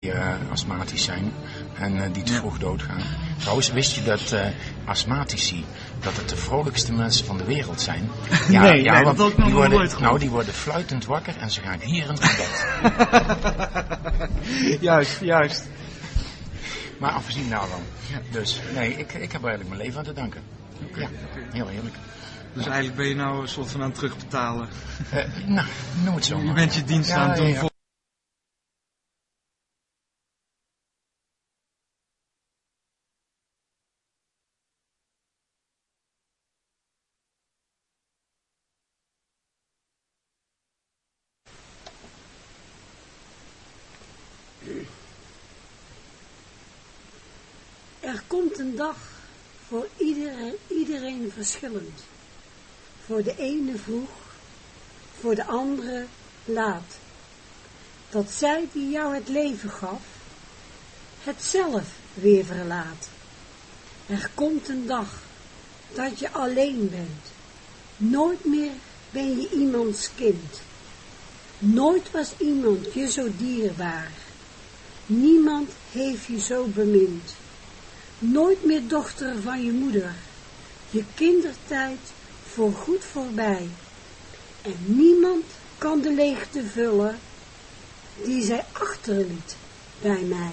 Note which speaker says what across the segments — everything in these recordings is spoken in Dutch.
Speaker 1: die uh, astmatisch zijn en uh, die te vroeg doodgaan. Trouwens, wist je dat uh, astmatici dat het de vrolijkste mensen van de wereld zijn?
Speaker 2: Ja, nee, ja, nee, want dat
Speaker 1: die worden, nou, die worden fluitend wakker en ze gaan gierend naar bed.
Speaker 2: juist, juist.
Speaker 1: Maar afgezien daarvan. Ja. Dus nee, ik, ik heb eigenlijk mijn leven aan te danken. Okay, ja, okay. heel eerlijk.
Speaker 2: Dus eigenlijk ben je nou een soort van aan het terugbetalen.
Speaker 1: nou, het zo.
Speaker 2: Je bent je dienst aan het doen voor
Speaker 3: Er komt een dag voor iedereen, iedereen verschillend. Voor de ene vroeg, voor de andere laat. Dat zij die jou het leven gaf, het zelf weer verlaat. Er komt een dag dat je alleen bent. Nooit meer ben je iemands kind. Nooit was iemand je zo dierbaar. Niemand heeft je zo bemind. Nooit meer dochter van je moeder. Je kindertijd voorgoed voorbij. En niemand kan de leegte vullen die zij achterliet bij mij.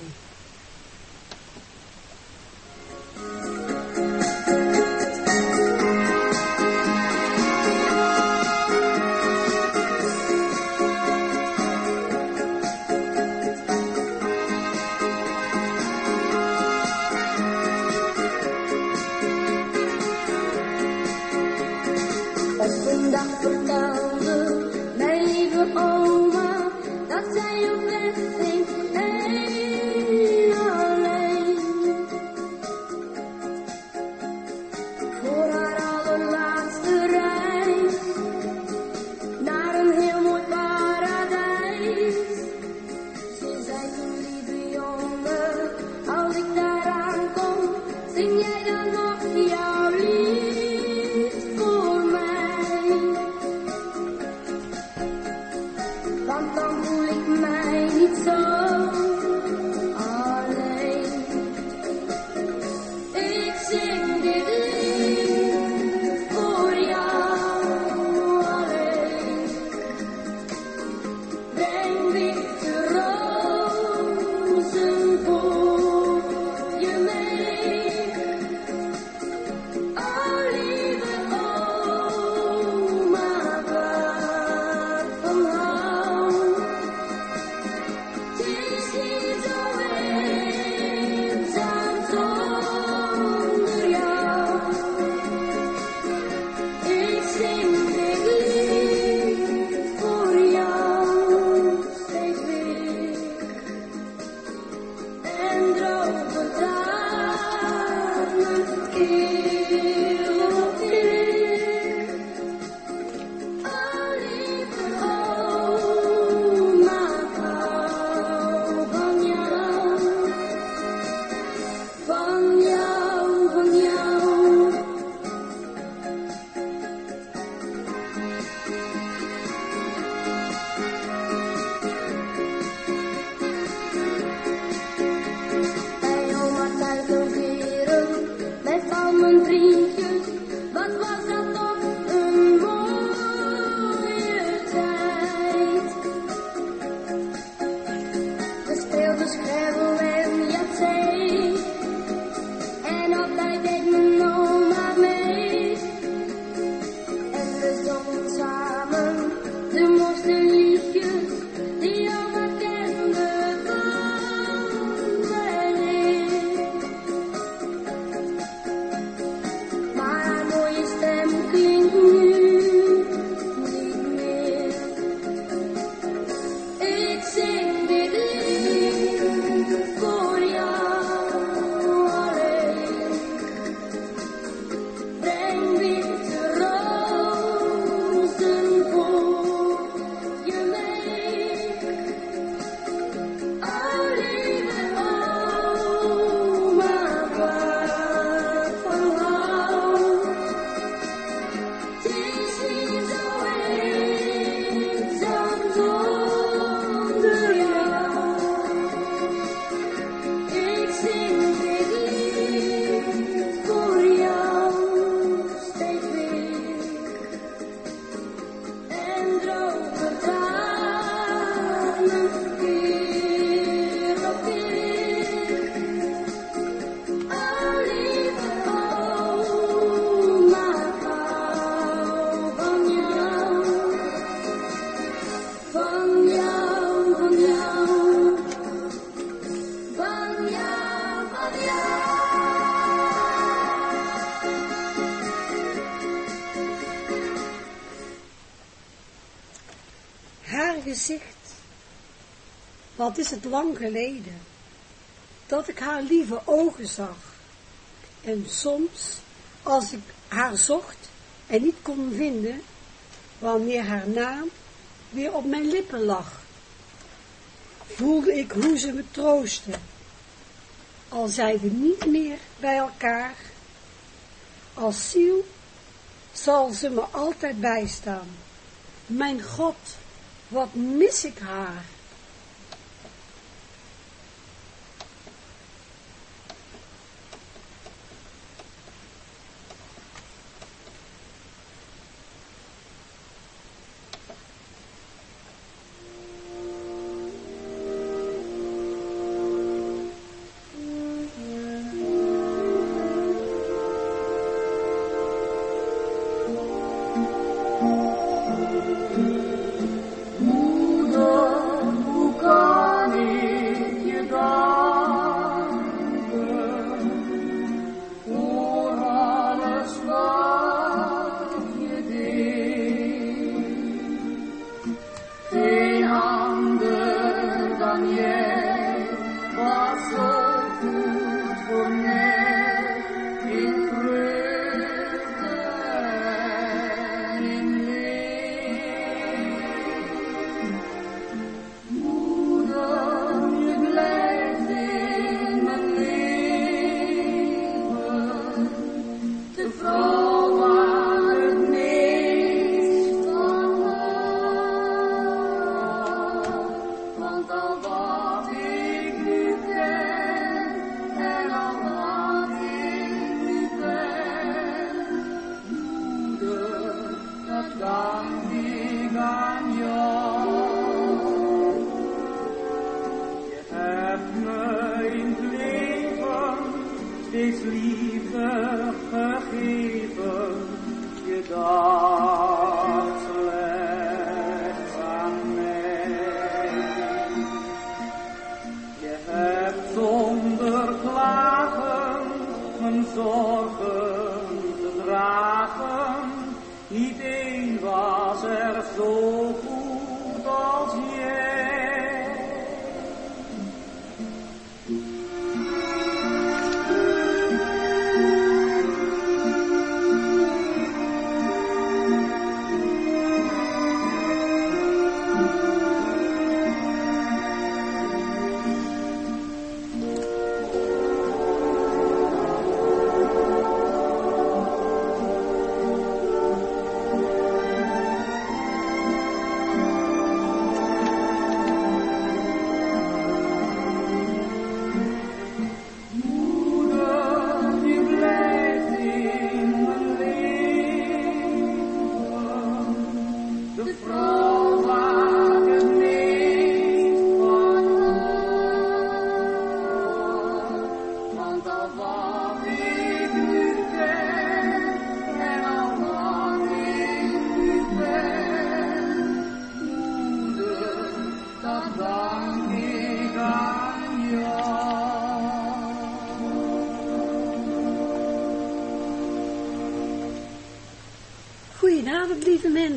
Speaker 4: encontré, was voix is het lang geleden, dat ik haar lieve ogen zag. En soms, als ik haar zocht en niet kon vinden, wanneer haar naam weer op mijn lippen lag, voelde ik hoe ze me troostte. Al zijn we niet meer bij elkaar, als ziel zal ze me altijd bijstaan. Mijn God, wat mis ik haar. Lieve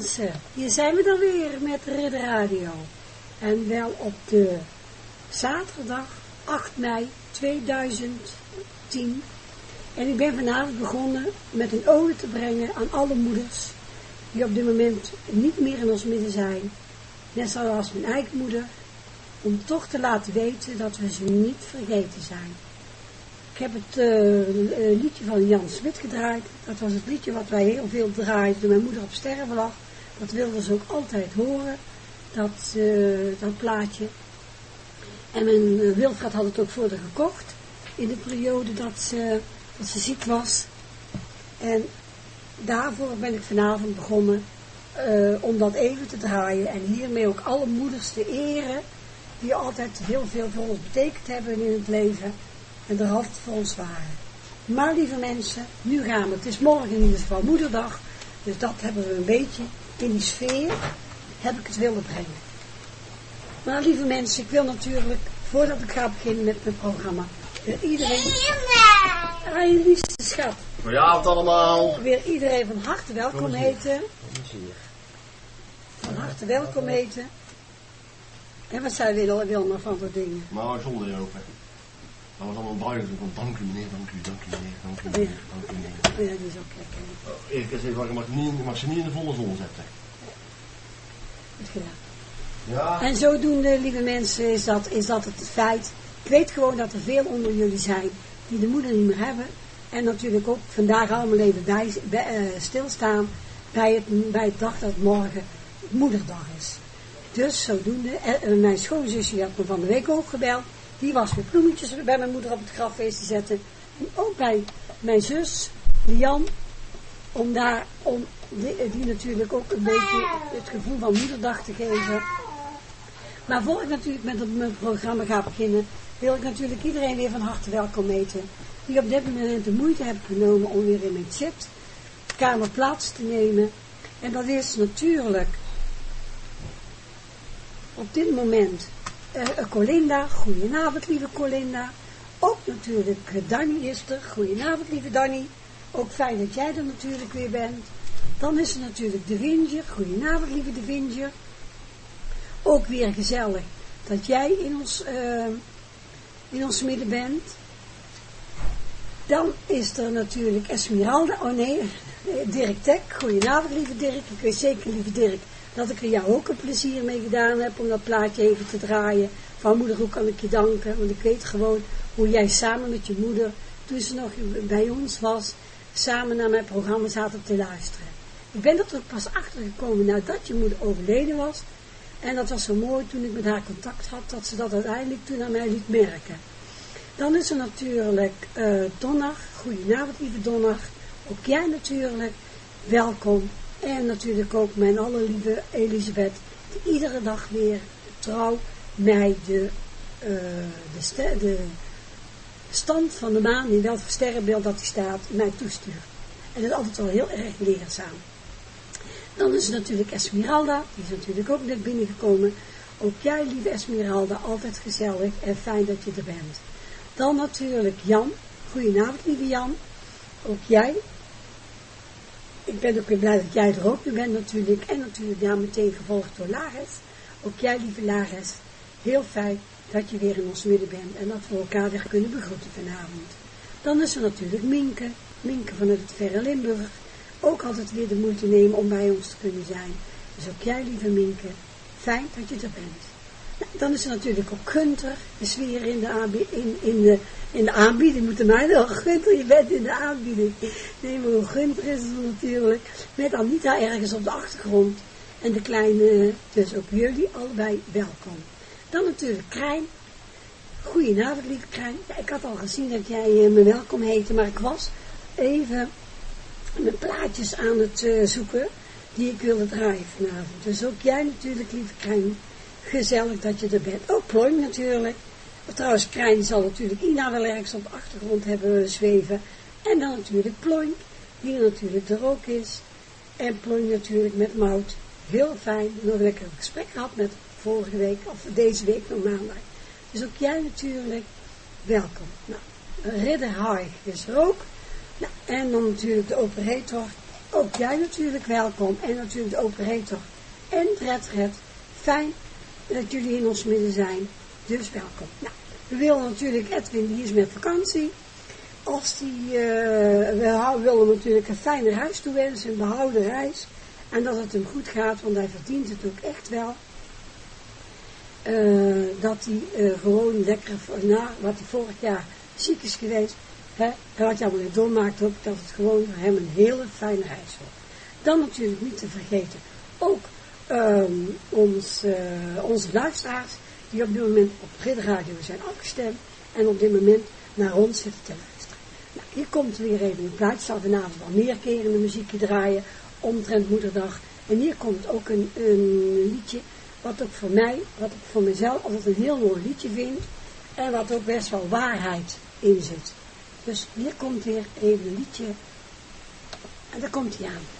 Speaker 4: mensen, hier zijn we dan weer met Ridder Radio. En wel op de zaterdag 8 mei 2010. En ik ben vanavond begonnen met een ode te brengen aan alle moeders die op dit moment niet meer in ons midden zijn. Net zoals mijn eigen moeder, om toch te laten weten dat we ze niet vergeten zijn. Ik heb het uh, liedje van Jan Smit gedraaid. Dat was het liedje wat wij heel veel draaiden toen mijn moeder op sterven lag. Dat wilden ze ook altijd horen, dat, uh, dat plaatje. En mijn uh, Wilfred had het ook voor haar gekocht in de periode dat ze, dat ze ziek was. En daarvoor ben ik vanavond begonnen om dat even te draaien en hiermee ook alle moeders te eren die altijd heel veel voor ons betekend hebben in het leven en de helft voor ons waren. Maar lieve mensen, nu gaan we. Het is morgen in ieder geval moederdag. Dus dat hebben we een beetje in die sfeer, heb ik het willen brengen. Maar lieve mensen, ik wil natuurlijk, voordat ik ga beginnen met mijn programma, weer iedereen... Ah, je liefste schat.
Speaker 5: Goedenavond allemaal.
Speaker 4: Weer iedereen van harte welkom heten. Van harte welkom heten.
Speaker 6: En wat zei Wil, Wilma van dat dingen?
Speaker 5: Maar zonder hè. Dat was allemaal van dank u meneer, dank u, dank u meneer, dank u meneer, dank u meneer.
Speaker 6: Ja, die is ook lekker.
Speaker 5: Zei, ik mag, niet, mag ze niet in de volle zon zetten.
Speaker 6: Goed gedaan.
Speaker 5: Ja.
Speaker 6: En zodoende, lieve mensen, is dat, is dat het feit. Ik weet gewoon dat er veel onder jullie zijn die de moeder niet meer hebben. En natuurlijk ook vandaag allemaal even bij, bij uh, stilstaan bij het, bij het dag dat morgen moederdag is. Dus zodoende, uh, mijn schoonzusje had me van de week ook gebeld. Die was weer bloemetjes bij mijn moeder op het grafeest te zetten. En ook bij mijn zus, Lian, om daar, om die, natuurlijk ook een beetje het gevoel van moederdag te geven. Maar voor ik natuurlijk met mijn programma ga beginnen, wil ik natuurlijk iedereen weer van harte welkom heten. Die op dit moment de moeite hebben genomen om weer in mijn chat kamer plaats te nemen. En dat is natuurlijk op dit moment uh, Colinda. Goedenavond lieve Colinda. Ook natuurlijk uh, Danny is er. Goedenavond lieve Danny. Ook fijn dat jij er natuurlijk weer bent. Dan is er natuurlijk de Winger. Goedenavond lieve de. Ook weer gezellig dat jij in ons, in ons midden bent. Dan is er natuurlijk Esmeralda. Oh nee, Dirk Tek. Goedenavond lieve Dirk. Ik weet zeker lieve Dirk dat ik er jou ook een plezier mee gedaan heb om dat plaatje even te draaien. Van moeder, hoe kan ik je danken? Want ik weet gewoon hoe jij samen met je moeder, toen ze nog bij ons was, samen naar mijn programma zaten te luisteren. Ik ben er ook pas achter gekomen nadat je moeder overleden was. En dat was zo mooi toen ik met haar contact had, dat ze dat uiteindelijk toen aan mij liet merken. Dan is er natuurlijk uh, Donner. Goedenavond, lieve Donner. Ook jij natuurlijk. Welkom. En natuurlijk ook mijn allerlieve Elisabeth, die iedere dag weer trouw mij de, uh, de, de stand van de maan, in welk sterrenbeeld dat die staat, mij toestuurt. En dat is altijd wel heel erg leerzaam. Dan is natuurlijk Esmeralda, die is natuurlijk ook net binnengekomen. Ook jij, lieve Esmeralda, altijd gezellig en fijn dat je er bent. Dan natuurlijk Jan. Goedenavond, lieve Jan. Ook jij. Ik ben ook weer blij dat jij er ook nu bent natuurlijk. En natuurlijk ja, meteen gevolgd door Lares. Ook jij, lieve Lares. Heel fijn dat je weer in ons midden bent en dat we elkaar weer kunnen begroeten vanavond. Dan is er natuurlijk Minke. Minke vanuit het verre Limburg ook altijd weer de moeite nemen om bij ons te kunnen zijn. Dus ook jij, lieve Minke, fijn dat je er bent. Dan is er natuurlijk ook Gunter, is weer in de, in, in de, in aanbieding, moeten mij wel, Gunter, je bent in de aanbieding. Nee, maar Gunter is het natuurlijk, met Anita ergens op de achtergrond. En de kleine, dus ook jullie allebei welkom. Dan natuurlijk Krijn. Goedenavond, lieve Krijn. Ik had al gezien dat jij me welkom heette, maar ik was even mijn plaatjes aan het uh, zoeken die ik wilde draaien vanavond. Dus ook jij natuurlijk, lieve Krijn, gezellig dat je er bent. Ook Ploim natuurlijk. Trouwens, Krijn zal natuurlijk Ina wel ergens op de achtergrond hebben zweven. En dan natuurlijk Ploim, die natuurlijk er ook is. En Ploim natuurlijk met Mout. Heel fijn, nog lekker gesprek gehad met vorige week, of deze week nog maandag. Dus ook jij natuurlijk, welkom. Nou, Ridder Haig is er ook. Nou, en dan natuurlijk de operator. Ook jij natuurlijk welkom. En natuurlijk de operator. En Red Red. Fijn dat jullie in ons midden zijn. Dus welkom. Nou, we willen natuurlijk Edwin, die is met vakantie. Als die, uh, we willen natuurlijk een fijne reis toewensen, een behouden reis. En dat het hem goed gaat, want hij verdient het ook echt wel. Uh, dat hij uh, gewoon lekker, na wat hij vorig jaar ziek is geweest, Hè, en wat je allemaal niet doormaakt ook, dat het gewoon voor hem een hele fijne reis wordt. Dan natuurlijk niet te vergeten, ook um, ons, uh, onze luisteraars, die op dit moment op Radio zijn afgestemd en op dit moment naar ons zitten te luisteren. Nou, hier komt weer even een plaatje, zal vanavond wel meer keren de muziekje draaien, omtrent moederdag. En hier komt ook een, een liedje, wat ook voor mij, wat ik voor mezelf altijd een heel mooi liedje vind, en wat ook best wel waarheid in zit. Dus hier komt weer even een liedje. En daar komt hij aan.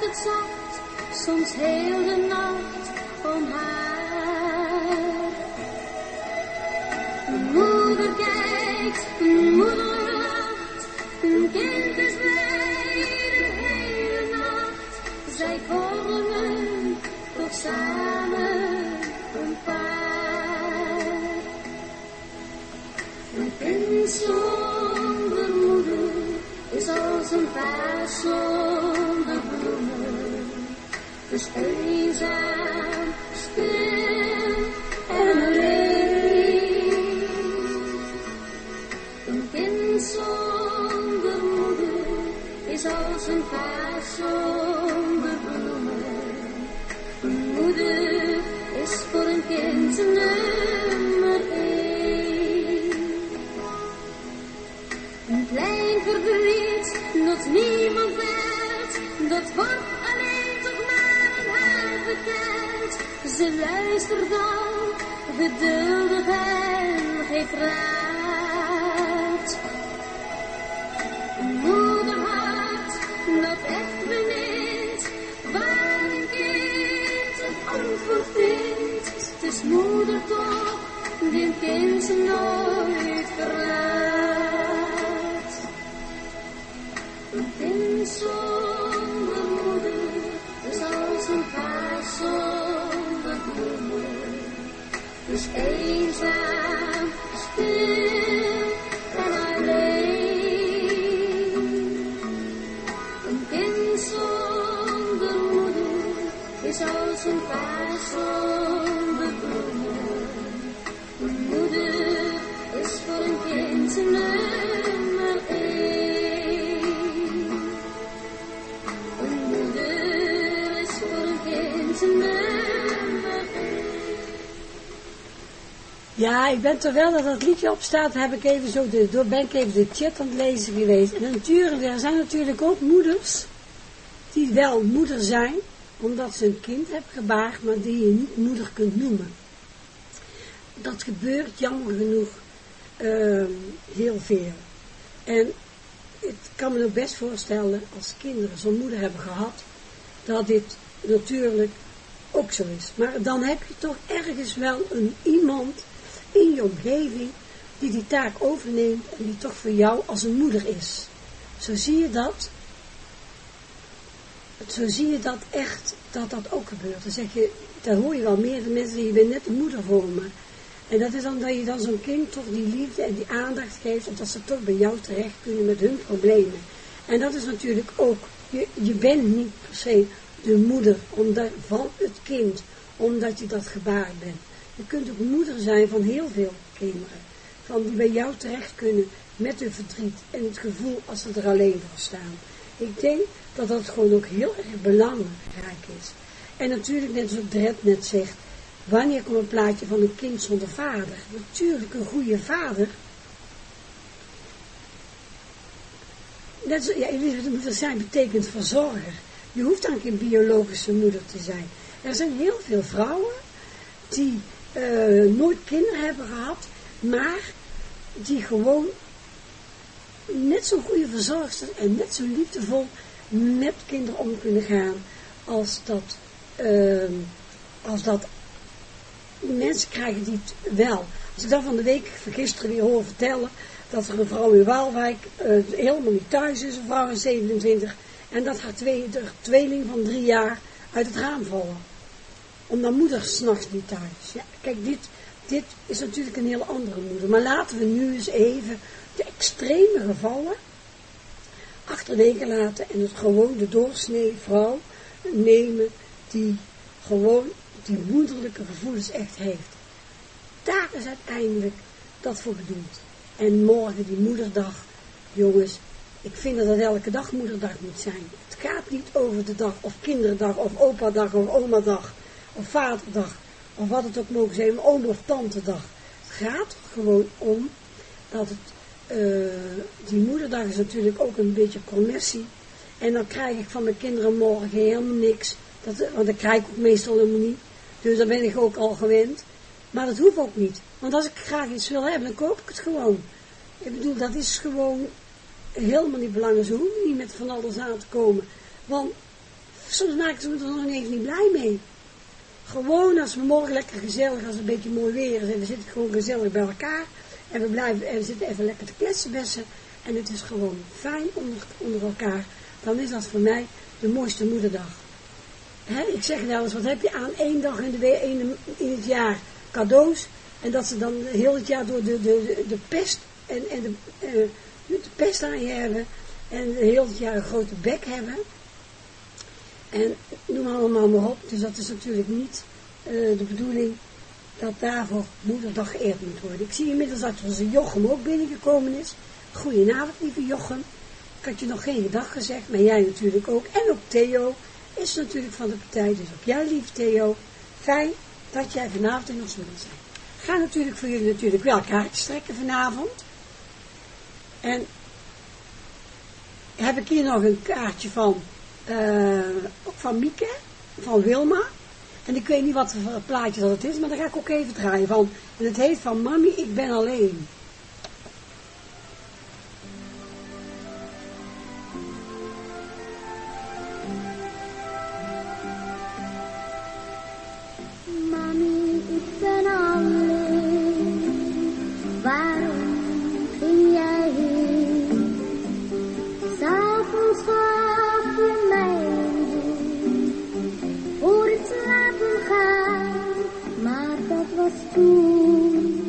Speaker 3: het zacht, soms heel de nacht om haar. Een moeder kijkt, een moeder lacht, een kind is blij de hele nacht. Zij vormen toch samen een paar. Een kind zonder moeder is als een bloemen. En. Een kind zonder moeder is als een vaas zonder bloemen. Een moeder is voor een kind nummer één. Een klein verdriet dat niemand verteld. Ze luistert dan geduldig en geeft raad. Een moederhart dat echt bemint, waar een kind een antwoord vindt. Het is moeder toch, een kind nooit
Speaker 6: ik ben terwijl dat dat liedje op staat, heb ik even zo de, door, ben ik even de chat aan het lezen geweest. En natuurlijk, er zijn natuurlijk ook moeders die wel moeder zijn, omdat ze een kind hebben gebaard, maar die je niet moeder kunt noemen. Dat gebeurt jammer genoeg ehm, heel veel. En ik kan me nog best voorstellen, als kinderen zo'n moeder hebben gehad, dat dit natuurlijk ook zo is. Maar dan heb je toch ergens wel een iemand in je omgeving die die taak overneemt en die toch voor jou als een moeder is. Zo zie je dat. Zo zie je dat echt, dat dat ook gebeurt. Dan zeg je, dan hoor je wel meerdere mensen die je bent net een moeder voor me. En dat is dan dat je dan zo'n kind toch die liefde en die aandacht geeft, en dat ze toch bij jou terecht kunnen met hun problemen. En dat is natuurlijk ook, je, je bent niet per se de moeder omdat, van het kind, omdat je dat gebaard bent. Je kunt ook moeder zijn van heel veel kinderen, van die bij jou terecht kunnen met hun verdriet en het gevoel als ze er alleen voor staan. Ik denk dat dat gewoon ook heel erg belangrijk is. En natuurlijk, net zoals Dred net zegt, wanneer komt een plaatje van een kind zonder vader? Natuurlijk, een goede vader. Net zo, ja, jullie moeder zijn betekent verzorger. Je hoeft dan geen biologische moeder te zijn. Er zijn heel veel vrouwen die eh, nooit kinderen hebben gehad, maar die gewoon net zo'n goede verzorgster en net zo liefdevol met kinderen om kunnen gaan als dat, uh, als dat mensen krijgen die het wel. Als ik dan van de week gisteren weer hoor vertellen dat er een vrouw in Waalwijk uh, helemaal niet thuis is, een vrouw van 27, en dat haar tweeling van drie jaar uit het raam vallen. Omdat moeder s'nachts niet thuis. Ja, kijk, dit, dit is natuurlijk een heel andere moeder. Maar laten we nu eens even de extreme gevallen achterwege laten en het gewoon de doorsnee vrouw nemen die gewoon die moederlijke gevoelens echt heeft. Daar is uiteindelijk dat voor bedoeld.
Speaker 3: En morgen die moederdag, jongens, ik vind dat het elke dag moederdag moet zijn. Het gaat niet over de dag, of kinderdag, of opa-dag, of oma-dag, of vaderdag, of wat het ook mogen zijn, oom of tante-dag. Het gaat gewoon om dat het, uh, die moederdag is natuurlijk ook een beetje commercie. En dan krijg ik van mijn kinderen morgen helemaal niks. Dat, want dat krijg ik ook meestal helemaal niet. Dus daar ben ik ook al gewend. Maar dat hoeft ook niet. Want als ik graag iets wil hebben, dan koop ik het gewoon. Ik bedoel, dat is gewoon helemaal niet belangrijk. Ze hoeven niet met van alles aan te komen. Want soms maken ze me er nog even niet blij mee. Gewoon als we morgen lekker gezellig, als het een beetje mooi weer is en we zitten gewoon gezellig bij elkaar. En we, blijven, en we zitten even lekker te kletsen bessen. En het is gewoon fijn onder, onder elkaar. Dan is dat voor mij de mooiste moederdag. Ik zeg wel eens, wat heb je aan één dag in, de, in, het jaar cadeaus. En dat ze dan heel het jaar door de, de, de, pest en, en de, uh, de pest aan je hebben. En heel het jaar een grote bek hebben. En noem allemaal maar op. Dus dat is natuurlijk niet uh, de bedoeling dat daarvoor moederdag geëerd moet worden. Ik zie inmiddels dat onze Jochem ook binnengekomen is. Goedenavond, lieve Jochem. Ik had je nog geen dag gezegd, maar jij natuurlijk ook. En ook Theo is natuurlijk van de partij. Dus ook jij, lieve Theo. Fijn dat jij vanavond in ons midden zijn. Ga natuurlijk voor jullie natuurlijk wel kaartjes trekken vanavond. En heb ik hier nog een kaartje van, ook van Mieke, van Wilma. En ik weet niet wat voor plaatje dat het is, maar daar ga ik ook even draaien van. Het heet van Mami, ik ben alleen. restu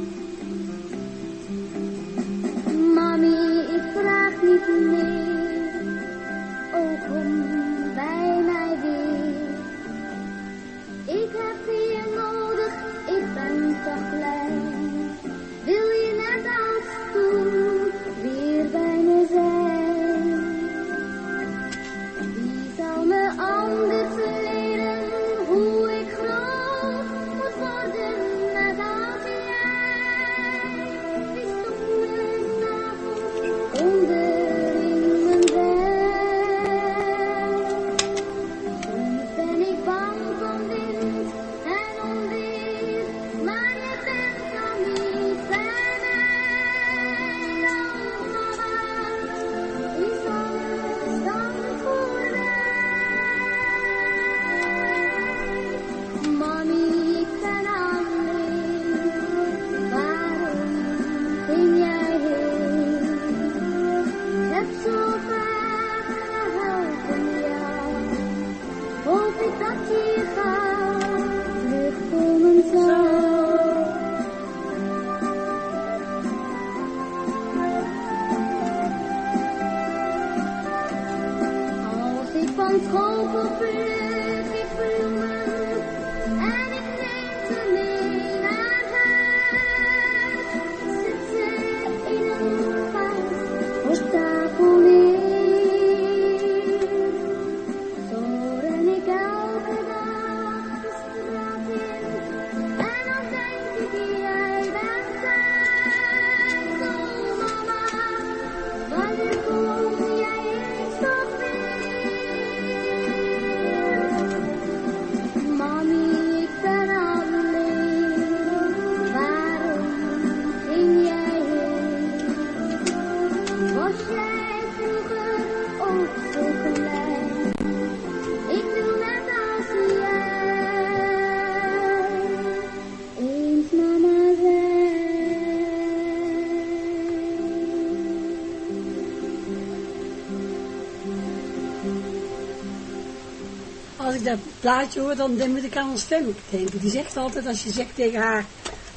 Speaker 3: plaatje hoor, dan moet ik aan stem denken. Die zegt altijd, als je zegt tegen haar,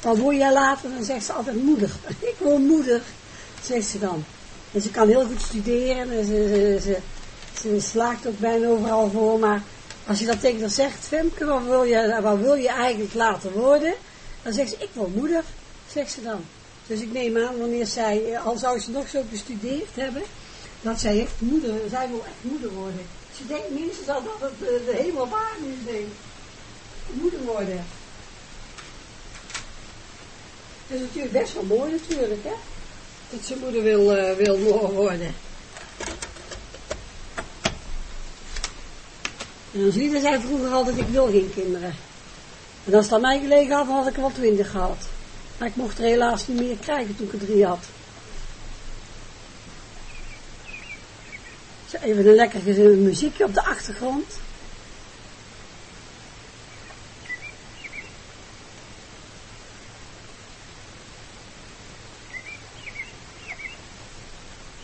Speaker 3: wat wil jij later? Dan zegt ze altijd moeder. ik wil moeder, zegt ze dan. En ze kan heel goed studeren en ze, ze, ze, slaagt ook bijna overal voor. Maar als je dat tegen haar zegt, Femke, wat wil je, wat wil je eigenlijk later worden? Dan zegt ze, ik wil moeder, zegt ze dan.
Speaker 6: Dus ik neem aan, wanneer zij, al zou ze nog zo bestudeerd hebben, dat zij echt moeder, zij wil echt moeder worden. Ze denkt minstens al dat het de, de hemel waar is, denk Moeder worden. Dat is natuurlijk best wel mooi natuurlijk, hè. Dat ze moeder wil, uh, wil worden. En als lieden zei vroeger altijd, ik wil geen kinderen. En als het aan mij gelegen had, had ik er wel twintig gehad. Maar ik mocht er helaas niet meer krijgen toen ik er drie had. Even een lekker muziekje op de achtergrond.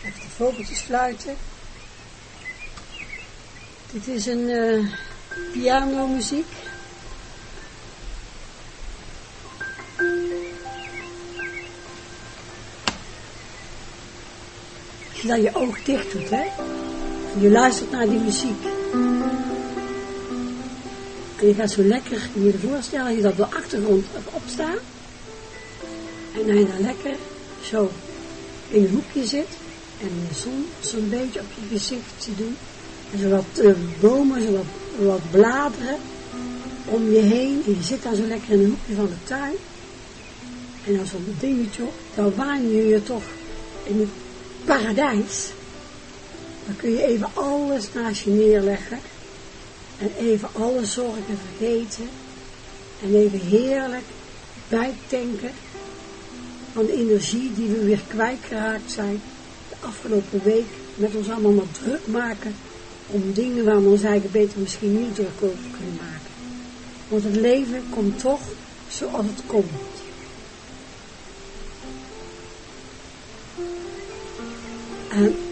Speaker 6: Even de vogeltjes fluiten. Dit is een pianomuziek. Als je dan je oog dicht doet, hè. Je luistert naar die muziek. En je gaat zo lekker je voorstellen, je dat de achtergrond erop staat. En dan je dan lekker zo in een hoekje zit. En de zon zo'n beetje op je gezicht ziet doen. En zo wat uh, bomen, zo wat, bladeren om je heen. En je zit dan zo lekker in een hoekje van de tuin. En dan zo'n dingetje op, dan waan je je toch in het paradijs. Dan kun je even alles naast je neerleggen. En even alle zorgen vergeten. En even heerlijk bijtanken van de energie die we weer kwijtgeraakt zijn de afgelopen week met ons allemaal wat druk maken om dingen waar we ons eigen beter misschien niet druk over kunnen maken. Want het leven komt toch zoals het komt. En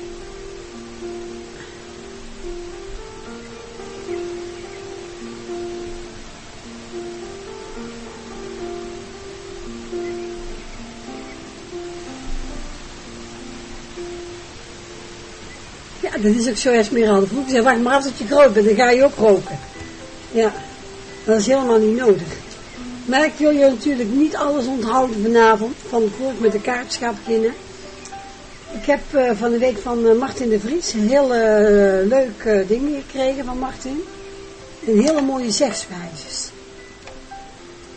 Speaker 6: dat is ook zo Esmeralda. Vroeger zei, wacht maar dat je groot bent, dan ga je ook roken. Ja, dat is helemaal niet nodig. Maar ik wil je natuurlijk niet alles onthouden vanavond, van voor ik met de kaart ga beginnen. Ik heb uh, van de week van uh, Martin de Vries heel uh, leuk ding gekregen van Martin. Een hele mooie zegswijzes.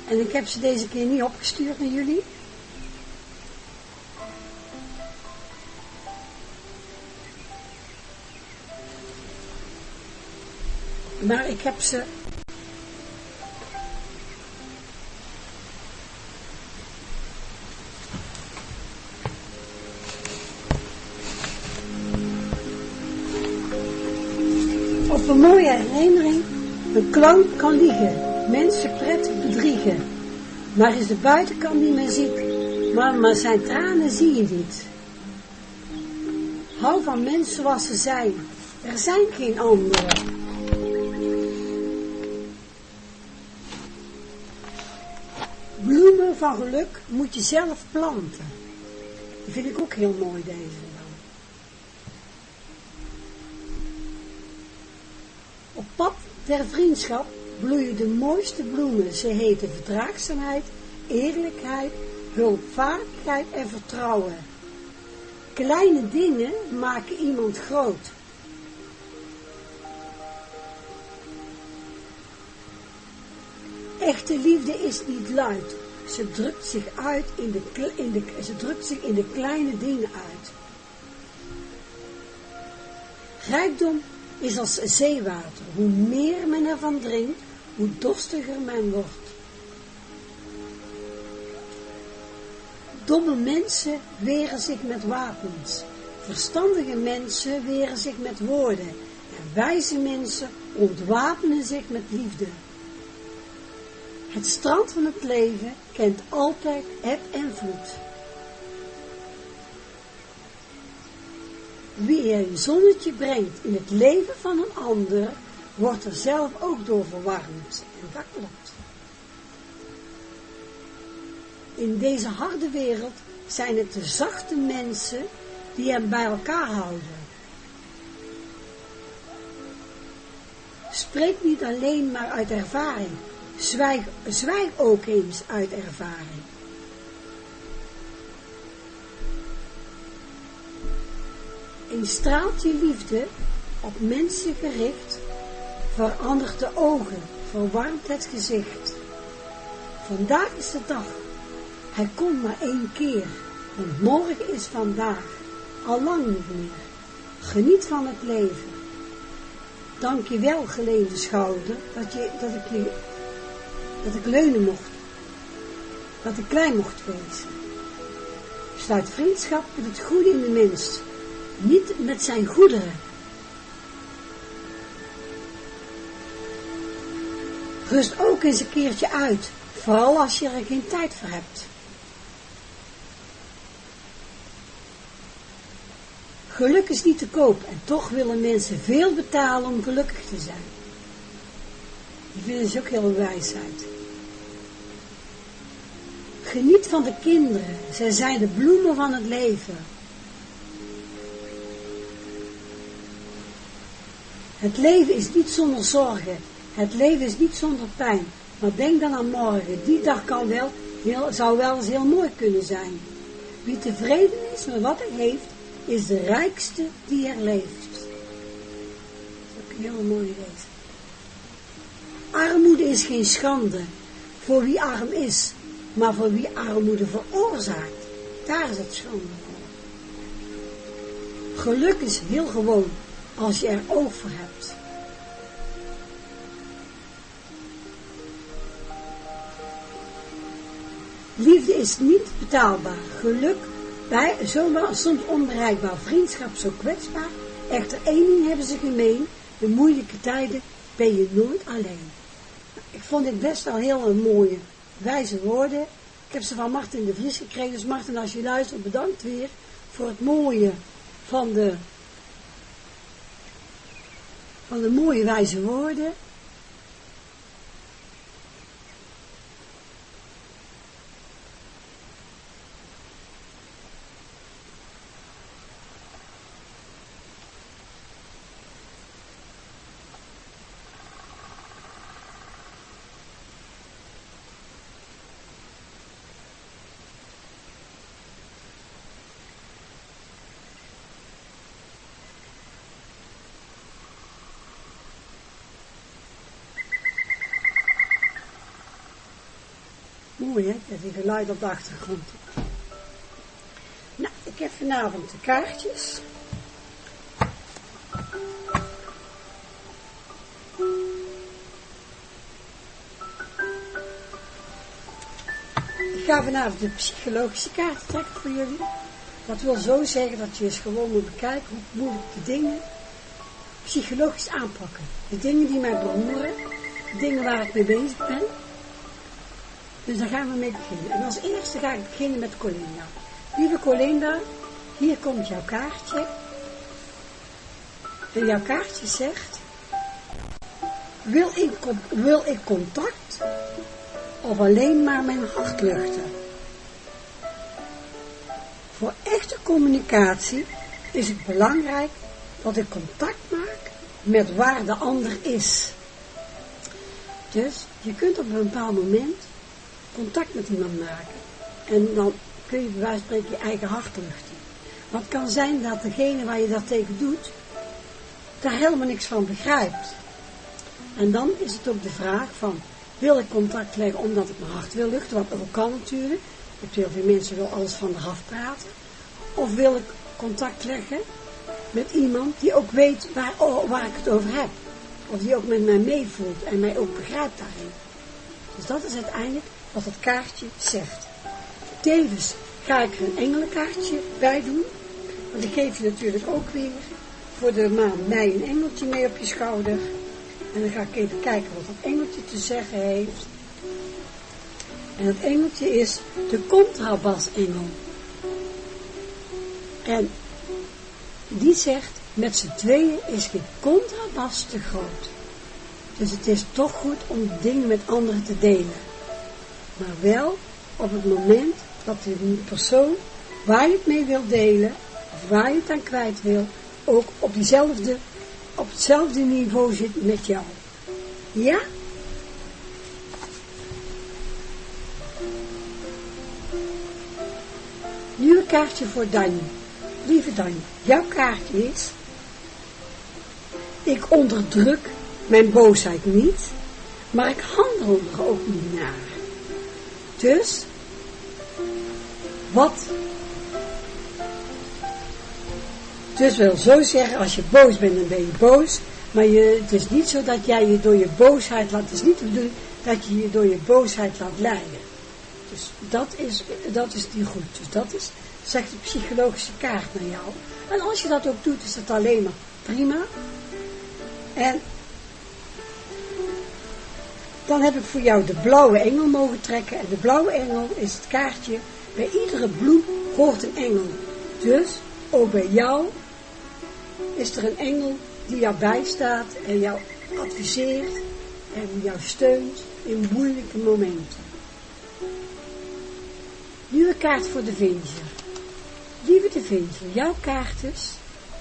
Speaker 6: En ik heb ze deze keer niet opgestuurd naar jullie. Maar ik heb ze Op een mooie herinnering, een klank kan liegen, mensen pret bedriegen. Maar is de buitenkant niet meer ziek, maar, maar zijn tranen zie je niet. Hou van mensen zoals ze zijn, er zijn geen anderen. Bloemen van geluk moet je zelf planten. Die vind ik ook heel mooi deze dan. Op pad der vriendschap bloeien de mooiste bloemen. Ze heten verdraagzaamheid, eerlijkheid, hulpvaardigheid en vertrouwen. Kleine dingen maken iemand groot. Echte liefde is niet luid. Ze drukt zich uit in de, in de, ze drukt zich in de kleine dingen uit. Rijkdom is als zeewater. Hoe meer men ervan drinkt, hoe dorstiger men wordt. Domme mensen weren zich met wapens. Verstandige mensen weren zich met woorden. En wijze mensen ontwapenen zich met liefde. Het strand van het leven kent altijd eb en vloed. Wie een zonnetje brengt in het leven van een ander, wordt er zelf ook door verwarmd. En dat klopt. In deze harde wereld zijn het de zachte mensen die hem bij elkaar houden. Spreek niet alleen maar uit ervaring, Zwijg, zwijg ook eens uit ervaring. Een straaltje liefde, op mensen gericht, verandert de ogen, verwarmt het gezicht. Vandaag is de dag, hij komt maar één keer, want morgen is vandaag, al lang niet meer. Geniet van het leven. Dank je wel, geleende schouder, dat, je, dat ik je dat ik leunen mocht, dat ik klein mocht wezen. Sluit vriendschap met het goede in de mens, niet met zijn goederen. Rust ook eens een keertje uit, vooral als je er geen tijd voor hebt. Geluk is niet te koop en toch willen mensen veel betalen om gelukkig te zijn. Vinden ze ook heel wijsheid. Geniet van de kinderen, zij zijn de bloemen van het leven. Het leven is niet zonder zorgen, het leven is niet zonder pijn, maar denk dan aan morgen, die dag kan wel, zou wel eens heel mooi kunnen zijn. Wie tevreden is met wat hij heeft, is de rijkste die er leeft. Dat is ook een heel mooi lezen. Armoede is geen schande voor wie arm is, maar voor wie armoede veroorzaakt. Daar is het schande voor. Geluk is heel gewoon als je er oog voor hebt. Liefde is niet betaalbaar. Geluk bij, zomaar soms onbereikbaar. Vriendschap zo kwetsbaar. Echter één ding hebben ze gemeen. In moeilijke tijden ben je nooit alleen. Ik vond dit best wel heel mooie, wijze woorden. Ik heb ze van Martin de Vries gekregen. Dus Martin, als je luistert, bedankt weer voor het mooie van de, van de mooie wijze woorden. Dat die geluid op de achtergrond. Nou, ik heb vanavond de kaartjes. Ik ga vanavond de psychologische kaart trekken voor jullie. Dat wil zo zeggen dat je eens gewoon moet bekijken hoe moeilijk de dingen psychologisch aanpakken. De dingen die mij beroeren, de dingen waar ik mee bezig ben. Dus daar gaan we mee beginnen. En als eerste ga ik beginnen met Colinda. Lieve Colinda, hier komt jouw kaartje. En jouw kaartje zegt, wil ik, wil ik contact of alleen maar mijn hart luchten? Voor echte communicatie is het belangrijk dat ik contact maak met waar de ander is. Dus je kunt op een bepaald moment contact met iemand maken. En dan kun je bij wijze van spreken je eigen hart luchten. Maar het kan zijn dat degene waar je dat tegen doet, daar helemaal niks van begrijpt. En dan is het ook de vraag van, wil ik contact leggen omdat ik mijn hart wil luchten, wat ook kan natuurlijk. Je hebt heel veel mensen wil alles van de af praten. Of wil ik contact leggen met iemand die ook weet waar, oh, waar ik het over heb. Of die ook met mij meevoelt en mij ook begrijpt daarin. Dus dat is uiteindelijk wat het kaartje zegt. Tevens ga ik er een engelenkaartje bij doen. Want ik geef je natuurlijk ook weer voor de maand mei een engeltje mee op je schouder. En dan ga ik even kijken wat dat engeltje te zeggen heeft. En het engeltje is de contrabasengel. En die zegt, met z'n tweeën is geen contrabas te groot. Dus het is toch goed om dingen met anderen te delen maar wel op het moment dat de persoon waar je het mee wil delen, of waar je het aan kwijt wil, ook op, op hetzelfde niveau zit met jou. Ja? Nu een kaartje voor Danny. lieve Danje, jouw kaartje is, ik onderdruk mijn boosheid niet, maar ik handel er ook niet naar. Dus, wat dus wil zo zeggen, als je boos bent, dan ben je boos. Maar je, het is niet zo dat jij je door je boosheid laat, het is niet bedoeling dat je je door je boosheid laat leiden. Dus dat is, dat is niet goed. Dus dat is, zegt de psychologische kaart naar jou. En als je dat ook doet, is dat alleen maar prima. En dan heb ik voor jou de blauwe engel mogen trekken. En de blauwe engel is het kaartje. Bij iedere bloem hoort een engel. Dus ook bij jou is er een engel die jou bijstaat en jou adviseert en jou steunt in moeilijke momenten. Nu een kaart voor de Vinger. Lieve de Vinger, jouw kaart is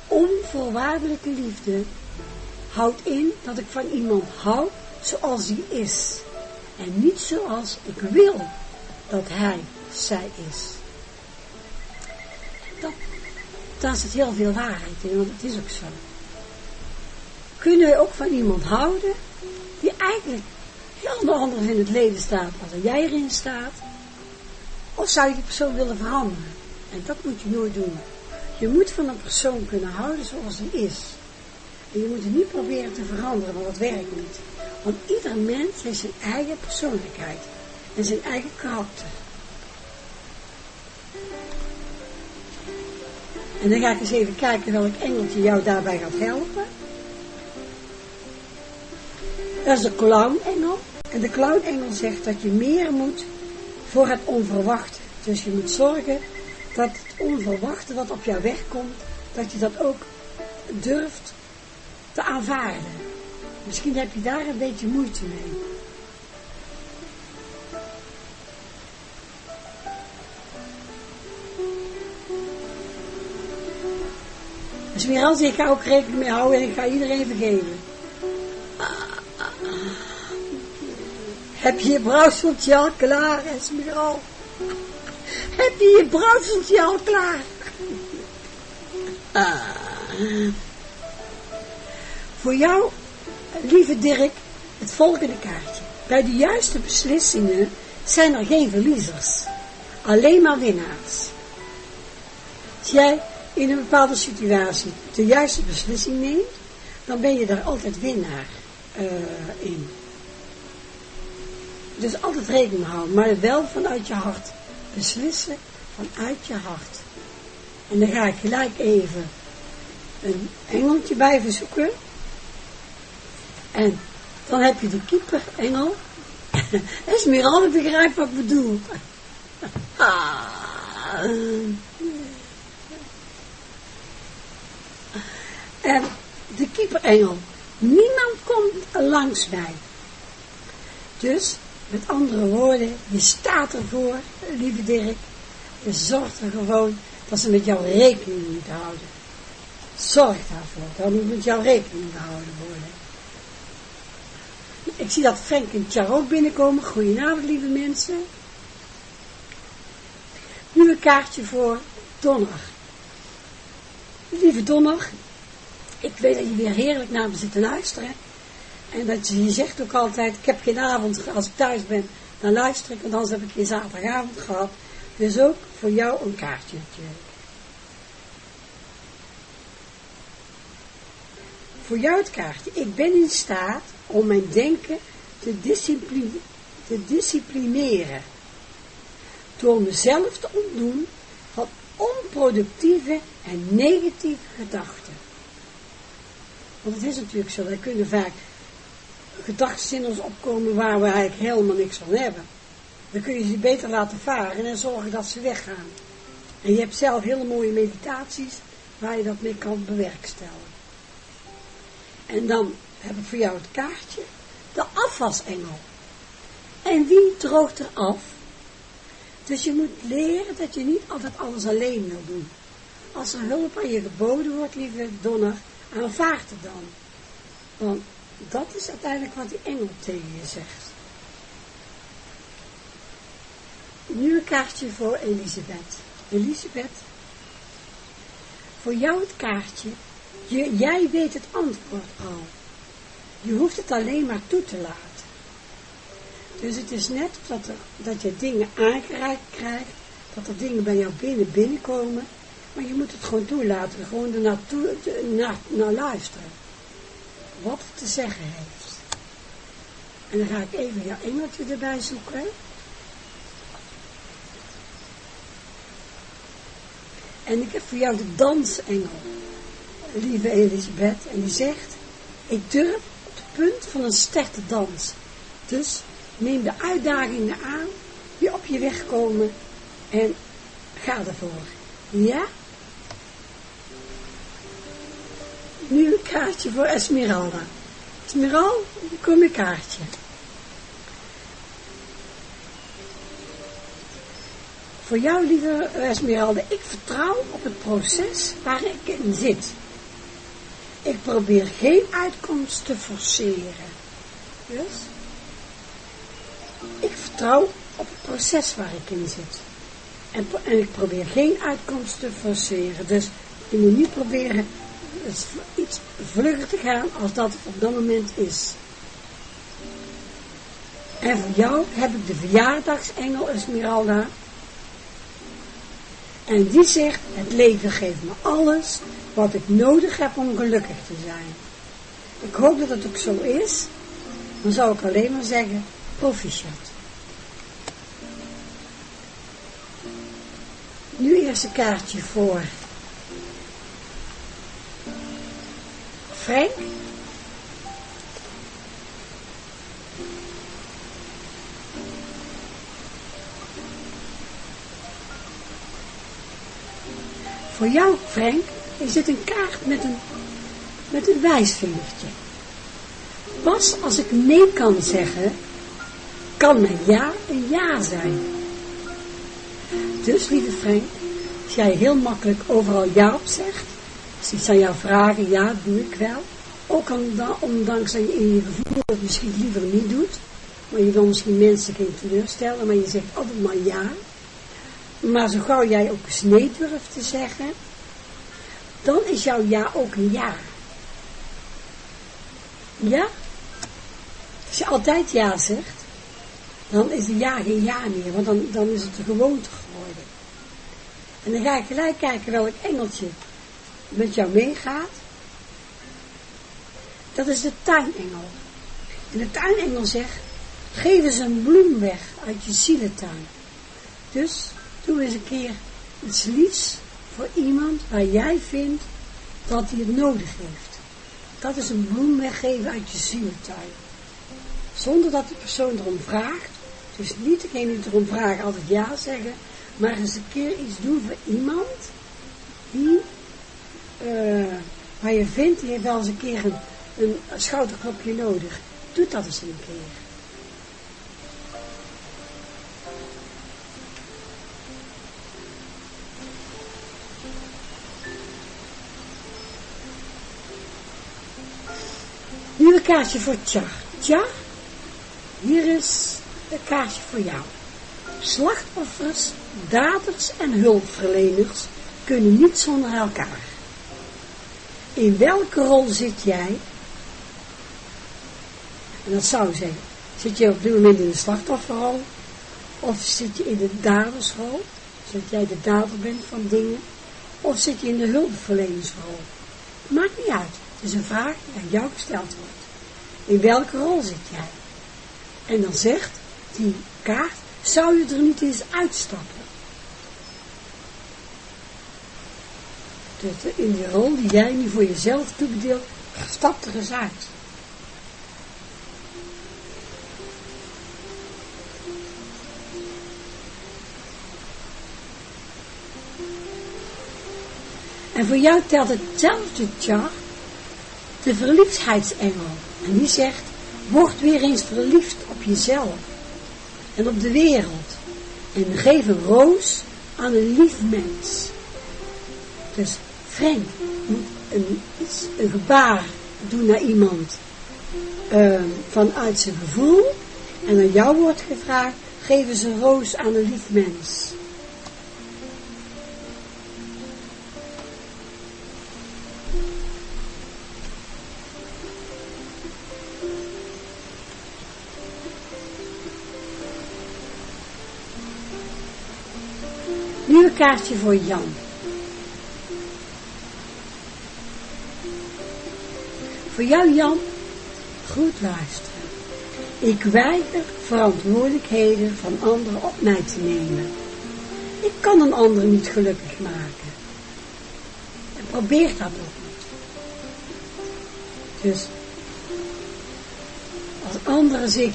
Speaker 6: onvoorwaardelijke liefde houdt in dat ik van iemand hou zoals hij is en niet zoals ik wil dat hij, zij is. Dat, daar zit heel veel waarheid in, want het is ook zo. Kun je ook van iemand houden die eigenlijk heel anders in het leven staat als jij erin staat? Of zou je die persoon willen veranderen? En dat moet je nooit doen. Je moet van een persoon kunnen houden zoals hij is. En je moet het niet proberen te veranderen, want dat werkt niet. Want ieder mens heeft zijn eigen persoonlijkheid en zijn eigen karakter. En dan ga ik eens even kijken welk engeltje jou daarbij gaat helpen. Dat is de clown-engel. En de clown-engel zegt dat je meer moet voor het onverwachte. Dus je moet zorgen dat het onverwachte wat op jou weg komt, dat je dat ook durft te aanvaarden. Misschien heb je daar een beetje moeite mee. Dus weer als ik ga ook rekening mee houden en ik ga iedereen vergeven. Heb je je brouwseltje al klaar, Esmeral? Heb je je brouwseltje al klaar? Voor jou, lieve Dirk, het volgende kaartje. Bij de juiste beslissingen zijn er geen verliezers, alleen maar winnaars. Als jij in een bepaalde situatie de juiste beslissing neemt, dan ben je daar altijd winnaar uh, in. Dus altijd rekening houden, maar wel vanuit je hart. Beslissen vanuit je hart. En dan ga ik gelijk even een engeltje bij verzoeken. En dan heb je de keeper, engel. Esmeralda begrijpt wat ik bedoel. en de keeperengel. Niemand komt langs mij. Dus, met andere woorden, je staat ervoor, lieve Dirk. Je zorgt er gewoon dat ze met jou rekening moeten houden. Zorg daarvoor, dan moet met jou rekening gehouden worden. Ik zie dat Frank en ook binnenkomen. Goedenavond, lieve mensen. Nu een kaartje voor Donner. Lieve Donner, ik weet dat je weer heerlijk naar me zit te luisteren. En dat je, je zegt ook altijd, ik heb geen avond, als ik thuis ben, dan luister ik, want anders heb ik geen zaterdagavond gehad. Dus ook voor jou een kaartje natuurlijk. Voor jou het kaartje. Ik ben in staat om mijn denken te, te disciplineren. Door mezelf te ontdoen van onproductieve en negatieve gedachten. Want het is natuurlijk zo, er kunnen vaak gedachten in ons opkomen waar we eigenlijk helemaal niks van hebben. Dan kun je ze beter laten varen en zorgen dat ze weggaan. En je hebt zelf hele mooie meditaties waar je dat mee kan bewerkstelligen. En dan heb ik voor jou het kaartje, de afwasengel. En wie droogt er af? Dus je moet leren dat je niet altijd alles alleen wil doen. Als er hulp aan je geboden wordt, lieve donner, aanvaard het dan. Want dat is uiteindelijk wat die engel tegen je zegt. Nu een kaartje voor Elisabeth. Elisabeth, voor jou het kaartje. Je, jij weet het antwoord al. Je hoeft het alleen maar toe te laten. Dus het is net dat, dat je dingen aangereikt krijgt, dat er dingen bij jou binnen binnenkomen, maar je moet het gewoon toelaten, gewoon naar, naar luisteren. Wat het te zeggen heeft. En dan ga ik even jouw engeltje erbij zoeken. En ik heb voor jou de dansengel, lieve Elisabeth, en die zegt, ik durf punt van een ster te dansen. Dus neem de uitdagingen aan die op je weg komen en ga ervoor. Ja? Nu een kaartje voor Esmeralda. Esmeralda, kom een kaartje. Voor jou, lieve Esmeralda, ik vertrouw op het proces waar ik in zit. Ik probeer geen uitkomst te forceren. Dus, ik vertrouw op het proces waar ik in zit. En, en ik probeer geen uitkomst te forceren. Dus je moet niet proberen iets vlugger te gaan als dat op dat moment is. En voor jou heb ik de verjaardagsengel Esmeralda en die zegt, het leven geeft me alles wat ik nodig heb om gelukkig te zijn. Ik hoop dat het ook zo is. Dan zou ik alleen maar zeggen, proficiat. Nu eerst een kaartje voor Frank. Voor jou, Frank, is dit een kaart met een, met een wijsvingertje. Pas als ik nee kan zeggen, kan mijn ja een ja zijn. Dus, lieve Frank, als jij heel makkelijk overal ja op zegt, als iets aan jou vragen, ja, doe ik wel. Ook ondanks dat je in je gevoel het misschien liever niet doet, maar je wil misschien mensen geen teleurstellen, maar je zegt altijd maar ja. Maar zo gauw jij ook eens nee durft te zeggen, dan is jouw ja ook een ja. Ja? Als je altijd ja zegt, dan is een ja geen ja meer, want dan, dan is het een gewoonte geworden. En dan ga ik gelijk kijken welk engeltje met jou meegaat. Dat is de tuinengel. En de tuinengel zegt, geef eens een bloem weg uit je zielentuin. Dus doe eens een keer iets liefs voor iemand waar jij vindt dat hij het nodig heeft. Dat is een bloem weggeven uit je zielentuin. Zonder dat de persoon erom vraagt. Dus niet degene die erom vraagt altijd ja zeggen. Maar eens een keer iets doen voor iemand die, uh, waar je vindt, die heeft wel eens een keer een, een schouderklopje nodig. Doe dat eens een keer. Een kaartje voor Tja. Tja, hier is een kaartje voor jou. Slachtoffers, daders en hulpverleners kunnen niet zonder elkaar. In welke rol zit jij? En dat zou zeggen, zit je op dit moment in de slachtofferrol? Of zit je in de dadersrol? Zodat jij de dader bent van dingen? Of zit je in de hulpverlenersrol? Maakt niet uit. Is een vraag die aan jou gesteld wordt. In welke rol zit jij? En dan zegt die kaart, zou je er niet eens uitstappen? Dus in die rol die jij nu voor jezelf toebedeelt, stap er eens uit. En voor jou telt hetzelfde chart de verliefdheidsengel. En die zegt, word weer eens verliefd op jezelf en op de wereld. En geef een roos aan een lief mens. Dus Frank moet een, een gebaar doen naar iemand uh, vanuit zijn gevoel. En aan jou wordt gevraagd, geef eens een roos aan een lief mens. Nu een kaartje voor Jan. Voor jou Jan, goed luisteren. Ik weiger verantwoordelijkheden van anderen op mij te nemen. Ik kan een ander niet gelukkig maken. En probeer dat ook niet. Dus, als anderen zich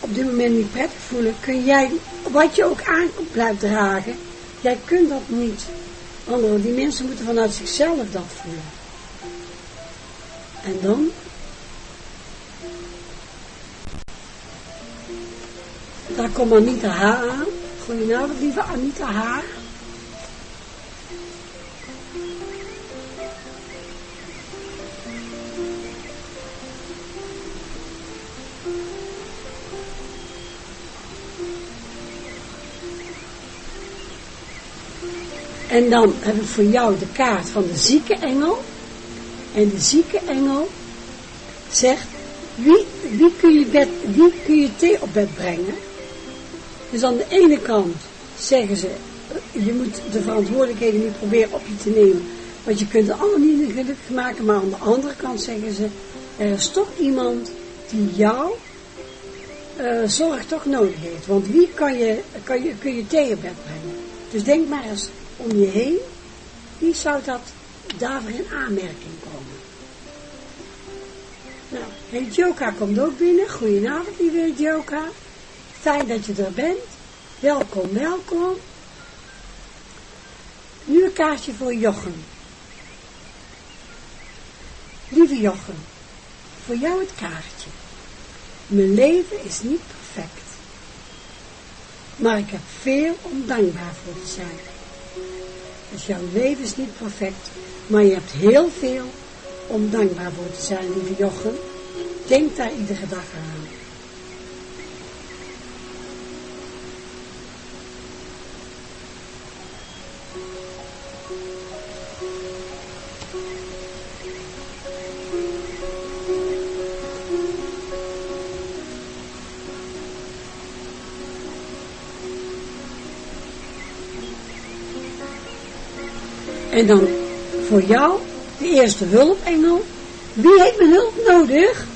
Speaker 6: op dit moment niet prettig voelen, kun jij, wat je ook aan blijft dragen, jij kunt dat niet. Anderen, die mensen moeten vanuit zichzelf dat voelen. En dan? Daar komt Anita H. aan. Goedenavond, lieve Anita H. En dan heb ik voor jou de kaart van de zieke engel. En de zieke engel zegt, wie, wie, kun je wie kun je thee op bed brengen? Dus aan de ene kant zeggen ze, je moet de verantwoordelijkheden niet proberen op je te nemen, want je kunt het allemaal niet gelukkig maken, maar aan de andere kant zeggen ze, er is toch iemand die jou uh, zorg toch nodig heeft. Want wie kan je, kan je, kun je thee op bed brengen? Dus denk maar eens om je heen, wie zou dat daarvoor in aanmerking komen? Nou, hey Joka komt ook binnen. Goedenavond, lieve Joka. Fijn dat je er bent. Welkom, welkom. Nu een kaartje voor Jochem. Lieve Jochem, voor jou het kaartje. Mijn leven is niet perfect. Maar ik heb veel om dankbaar voor te zijn. Dus jouw leven is niet perfect, maar je hebt heel veel om dankbaar voor te zijn, lieve Jochem. Denk daar iedere dag aan. En dan voor jou, de eerste hulpengel. Wie heeft mijn hulp nodig?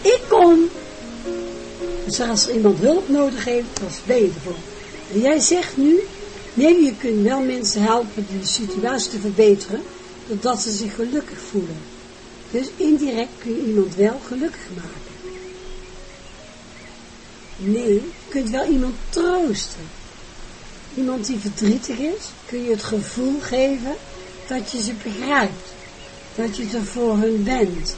Speaker 6: Ik kom. Dus als iemand hulp nodig heeft, ben je ervoor. En jij zegt nu, nee, je kunt wel mensen helpen die de situatie te verbeteren, doordat ze zich gelukkig voelen. Dus indirect kun je iemand wel gelukkig maken. Nee, je kunt wel iemand troosten. Iemand die verdrietig is, kun je het gevoel geven dat je ze begrijpt. Dat je er voor hun bent.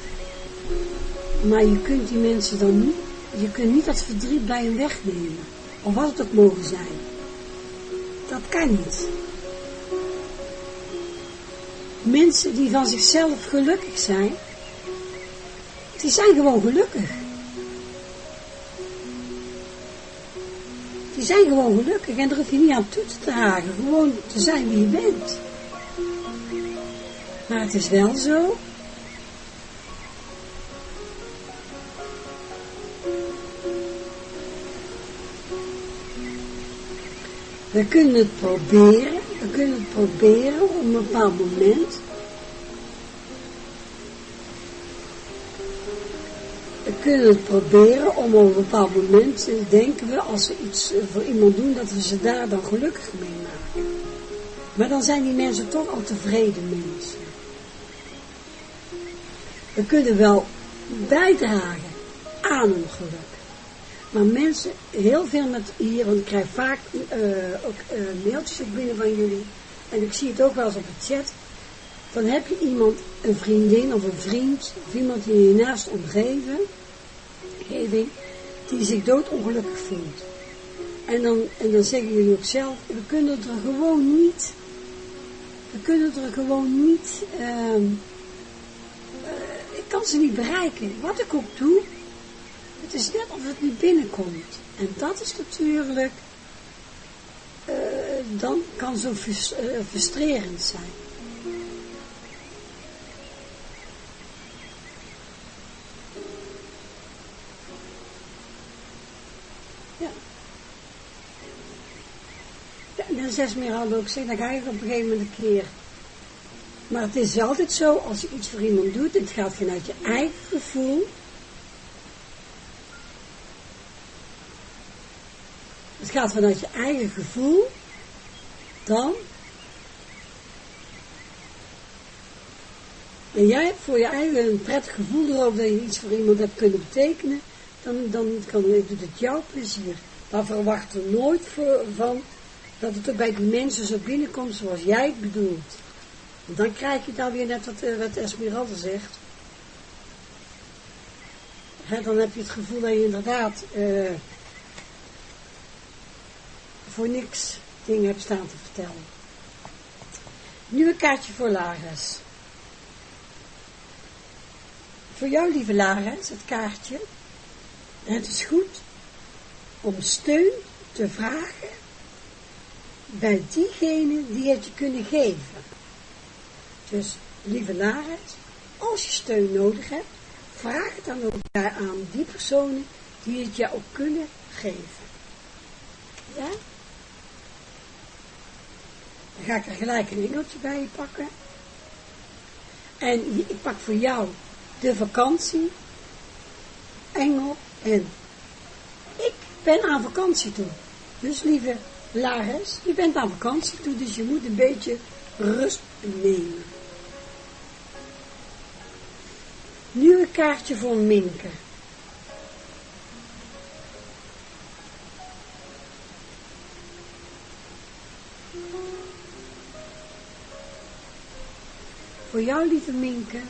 Speaker 6: Maar je kunt die mensen dan niet, je kunt niet dat verdriet bij hen wegnemen. Of wat het ook mogen zijn. Dat kan niet. Mensen die van zichzelf gelukkig zijn, die zijn gewoon gelukkig. Die zijn gewoon gelukkig en daar hoef je niet aan toe te dragen. Gewoon te zijn wie je bent. Maar het is wel zo. We kunnen het proberen, we kunnen het proberen op een bepaald moment. We kunnen het proberen om op een bepaald moment, denken we, als we iets voor iemand doen, dat we ze daar dan gelukkig mee maken. Maar dan zijn die mensen toch al tevreden mensen. We kunnen wel bijdragen aan een geluk. Maar mensen, heel veel met hier, want ik krijg vaak uh, ook uh, mailtjes binnen van jullie. En ik zie het ook wel eens op de chat. Dan heb je iemand, een vriendin of een vriend, of iemand die je naast omgeving, die zich doodongelukkig voelt. En dan, en dan zeggen jullie ook zelf, we kunnen er gewoon niet, we kunnen er gewoon niet, ik kan ze niet bereiken. Wat ik ook doe, het is net of het niet binnenkomt. En dat is natuurlijk, uh, dan kan zo frustrerend zijn. Ja. de Esmeralda ook zegt, dan ga je op een gegeven moment een keer. Maar het is altijd zo, als je iets voor iemand doet, het gaat vanuit je eigen gevoel. Het gaat vanuit je eigen gevoel, dan. En jij hebt voor je eigen een prettig gevoel erop dat je iets voor iemand hebt kunnen betekenen, dan, dan kan, doet het jouw plezier. Maar verwacht er nooit van dat het ook bij de mensen zo binnenkomt zoals jij het bedoelt. Dan krijg je dan weer net wat, eh, wat Esmeralda zegt. dan heb je het gevoel dat je inderdaad uh, voor niks dingen hebt staan te vertellen. Nu een kaartje voor Laris. Voor jou, lieve Laris, het kaartje. Het is goed om steun te vragen bij diegenen die het je kunnen geven. Dus, lieve Laris, als je steun nodig hebt, vraag het dan ook aan die personen die het jou ook kunnen geven. Ja? Dan ga ik er gelijk een engeltje bij pakken. En ik pak voor jou de vakantie, engel en ik ben aan vakantie toe. Dus lieve Laris, je bent aan vakantie toe, dus je moet een beetje rust nemen. Nu een kaartje voor Minke. Voor jou, lieve Minke,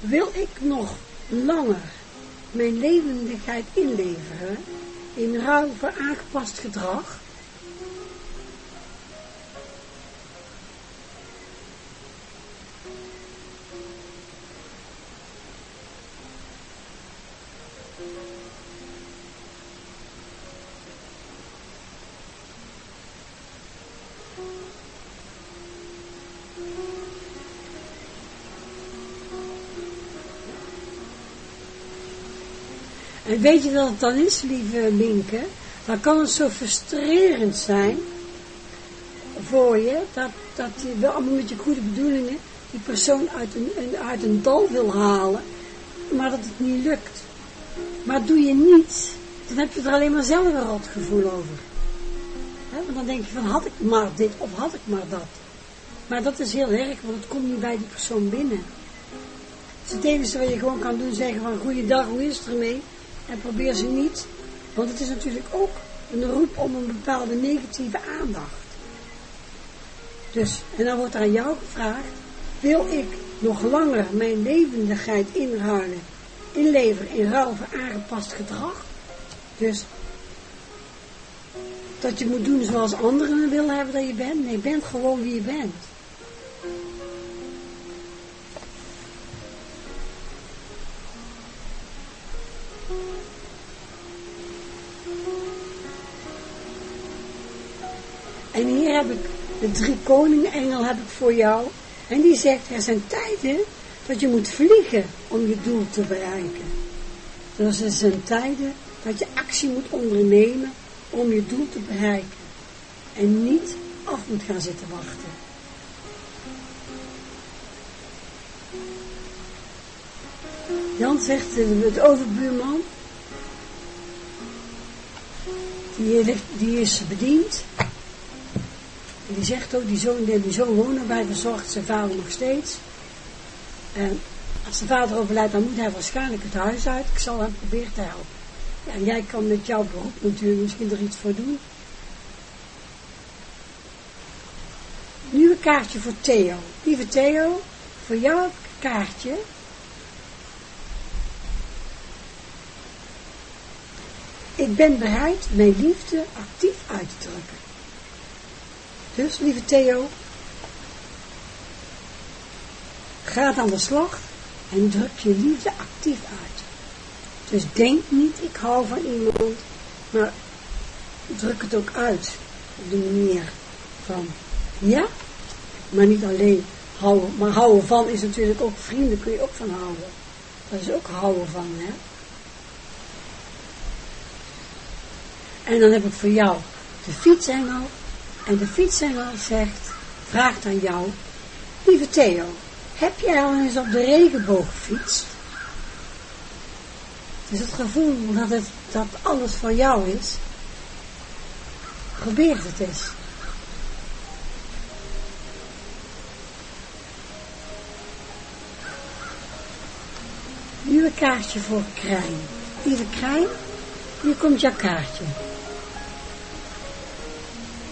Speaker 6: wil ik nog langer mijn levendigheid inleveren in ruil voor aangepast gedrag weet je wat het dan is, lieve Minke? Dan kan het zo frustrerend zijn voor je, dat, dat je wel allemaal met je goede bedoelingen die persoon uit een, uit een dal wil halen, maar dat het niet lukt. Maar doe je niet, dan heb je er alleen maar zelf een rot gevoel over. want dan denk je van, had ik maar dit of had ik maar dat. Maar dat is heel erg, want het komt niet bij die persoon binnen. Dus het enige wat je gewoon kan doen, zeggen van, goeiedag, hoe is het ermee? En probeer ze niet, want het is natuurlijk ook een roep om een bepaalde negatieve aandacht. Dus, en dan wordt aan jou gevraagd, wil ik nog langer mijn levendigheid inruilen, inleveren in ruil voor aangepast gedrag? Dus, dat je moet doen zoals anderen willen hebben dat je bent? Nee, je bent gewoon wie je bent. En hier heb ik de drie koningen-engel heb ik voor jou. En die zegt, er zijn tijden dat je moet vliegen om je doel te bereiken. Dus er zijn tijden dat je actie moet ondernemen om je doel te bereiken. En niet af moet gaan zitten wachten. Jan zegt, het overbuurman, die, die is bediend en die zegt ook, die zoon, die zoon wonen bij verzorgt zijn vader nog steeds. En als zijn vader overlijdt, dan moet hij waarschijnlijk het huis uit. Ik zal hem proberen te helpen. Ja, en jij kan met jouw beroep natuurlijk misschien er iets voor doen. Nu een kaartje voor Theo. Lieve Theo, voor jou kaartje. Ik ben bereid mijn liefde actief uit te drukken. Dus, lieve Theo, ga aan de slag en druk je liefde actief uit. Dus denk niet, ik hou van iemand, maar druk het ook uit op de manier van, ja, maar niet alleen houden, maar houden van is natuurlijk ook vrienden, kun je ook van houden. Dat is ook houden van, hè. En dan heb ik voor jou de fietsengel En de fietsengel zegt, vraagt aan jou, lieve Theo, heb jij al eens op de regenboog gefietst? Dus het gevoel dat, het, dat alles voor jou is, probeer het eens. Nu een kaartje voor Krijn. Lieve Krijn, hier komt jouw kaartje.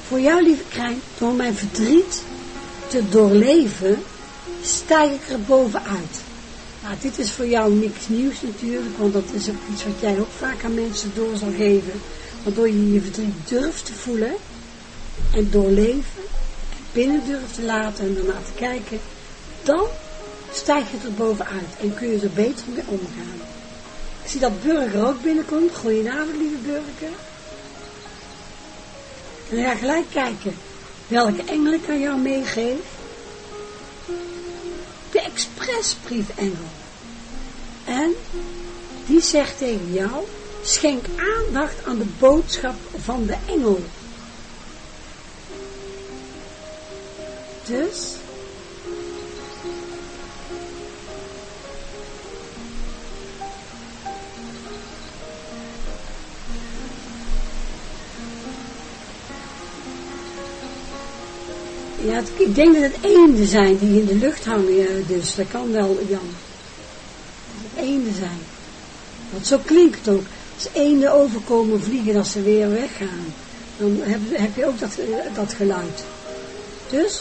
Speaker 6: Voor jou, lieve Krijn, door mijn verdriet te doorleven, stijg ik er bovenuit. Nou, dit is voor jou niks nieuws natuurlijk, want dat is ook iets wat jij ook vaak aan mensen door zal geven. Waardoor je je verdriet durft te voelen en doorleven en binnen durft te laten en ernaar te kijken. Dan stijg je er bovenuit en kun je er beter mee omgaan. Ik zie dat Burger ook binnenkomt. Goedenavond, lieve Burger. En dan ga gelijk kijken welke engel ik aan jou meegeef. De expressbriefengel. En die zegt tegen jou, schenk aandacht aan de boodschap van de engel. Dus, Ja, ik denk dat het eenden zijn die in de lucht hangen, dus dat kan wel, Jan. Dat eenden zijn. Want zo klinkt het ook. Als eenden overkomen vliegen als ze weer weggaan, dan heb, heb je ook dat, eh, dat geluid. Dus,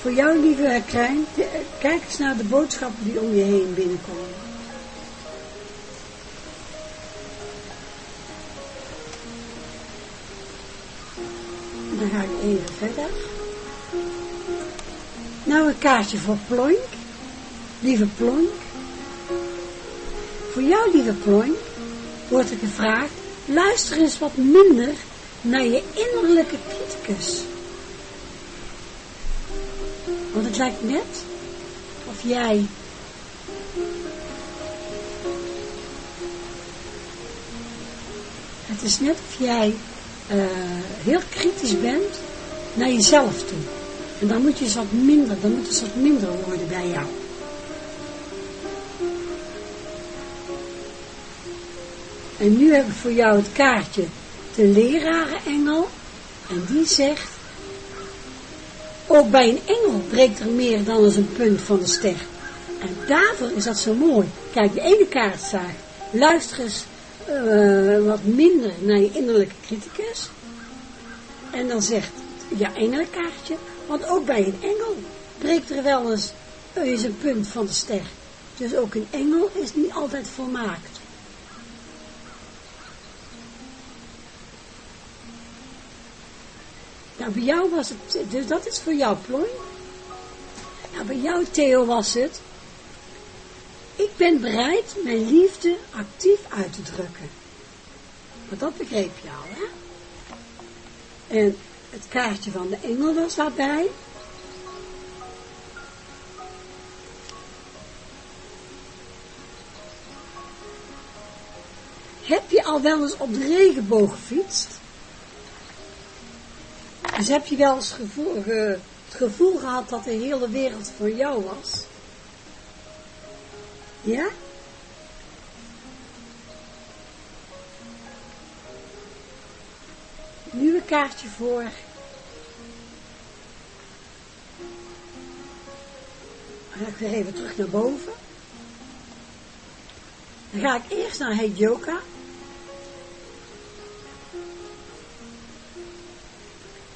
Speaker 6: voor jou lieve Krijn, eh, kijk eens naar de boodschappen die om je heen binnenkomen. Dan ga ik even verder. Kaartje voor Plonk. Lieve Plonk. Voor jou, lieve Plonk, wordt er gevraagd, luister eens wat minder naar je innerlijke criticus. Want het lijkt net of jij het is net of jij eh, heel kritisch bent naar jezelf toe. En dan moet je eens wat minder, dan moet het wat minder worden bij jou. En nu heb ik voor jou het kaartje de lerarenengel. En die zegt, ook bij een engel breekt er meer dan eens een punt van de ster. En daarvoor is dat zo mooi. Kijk, de ene kaart zegt, luister eens eh, wat minder naar je innerlijke criticus. En dan zegt ja, engelenkaartje, want ook bij een engel breekt er wel eens, een punt van de ster. Dus ook een engel is niet altijd volmaakt. Nou, bij jou was het, dus dat is voor jou, Plooi. Nou, bij jou, Theo, was het, ik ben bereid mijn liefde actief uit te drukken. Maar dat begreep je al, hè? En het kaartje van de engel was daarbij. Heb je al wel eens op de regenboog gefietst? Dus heb je wel eens gevoel, ge- het gevoel gehad dat de hele wereld voor jou was? Ja? Een kaartje voor. Dan ga ik weer even terug naar boven. Dan ga ik eerst naar Hey Joka.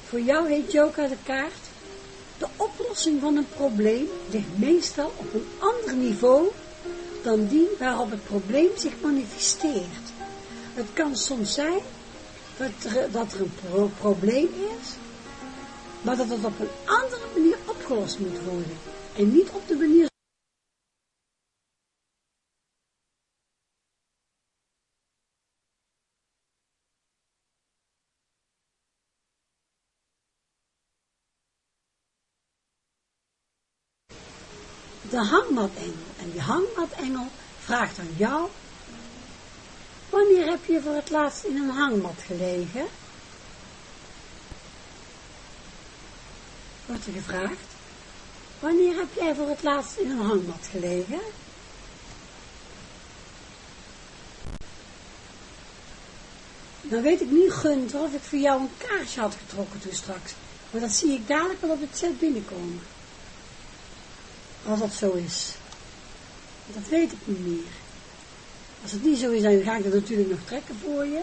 Speaker 6: Voor jou heet Joka de kaart. De oplossing van een probleem ligt meestal op een ander niveau dan die waarop het probleem zich manifesteert. Het kan soms zijn dat er, dat er een pro- probleem is, maar dat het op een andere manier opgelost moet worden. En niet op de manier de hangmatengel. En die hangmatengel vraagt aan jou, wanneer heb je voor het laatst in een hangmat gelegen? wordt er gevraagd. Wanneer heb jij voor het laatst in een hangmat gelegen? Dan weet ik niet, Gunther, of ik voor jou een kaarsje had getrokken toen straks. Maar dat zie ik dadelijk wel op het set binnenkomen. Als dat zo is. Dat weet ik niet meer. Als het niet zo is, dan ga ik het natuurlijk nog trekken voor je.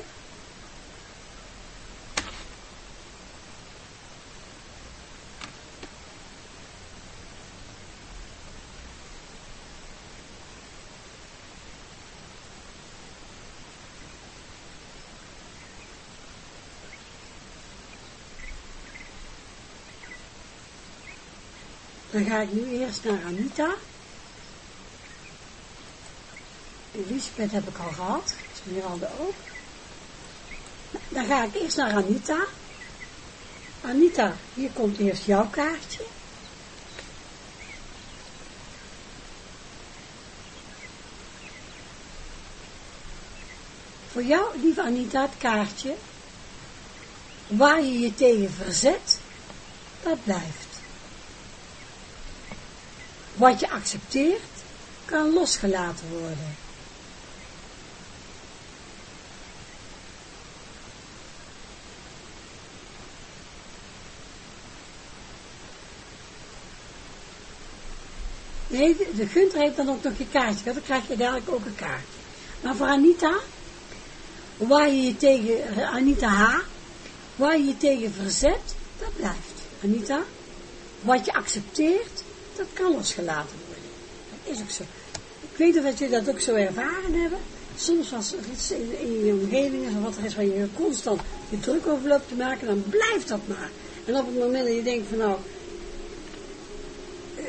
Speaker 6: Dan ga ik nu eerst naar Anita. Elisabeth heb ik al gehad. Esmeralda ook. Dan ga ik eerst naar Anita. Anita, hier komt eerst jouw kaartje. Voor jou, lieve Anita, het kaartje. Waar je je tegen verzet, dat blijft. Wat je accepteert, kan losgelaten worden. Nee, de Gunter heeft dan ook nog je kaartje. Dan krijg je dadelijk ook een kaartje. Maar voor Anita, waar je je tegen, Anita H, waar je je tegen verzet, dat blijft. Anita, wat je accepteert, dat kan losgelaten worden. Dat is ook zo. Ik weet of dat jullie dat ook zo ervaren hebben. Soms als er iets in, je omgeving is, of wat er is waar je constant je druk over loopt te maken, dan blijft dat maar. En op het moment dat je denkt van nou,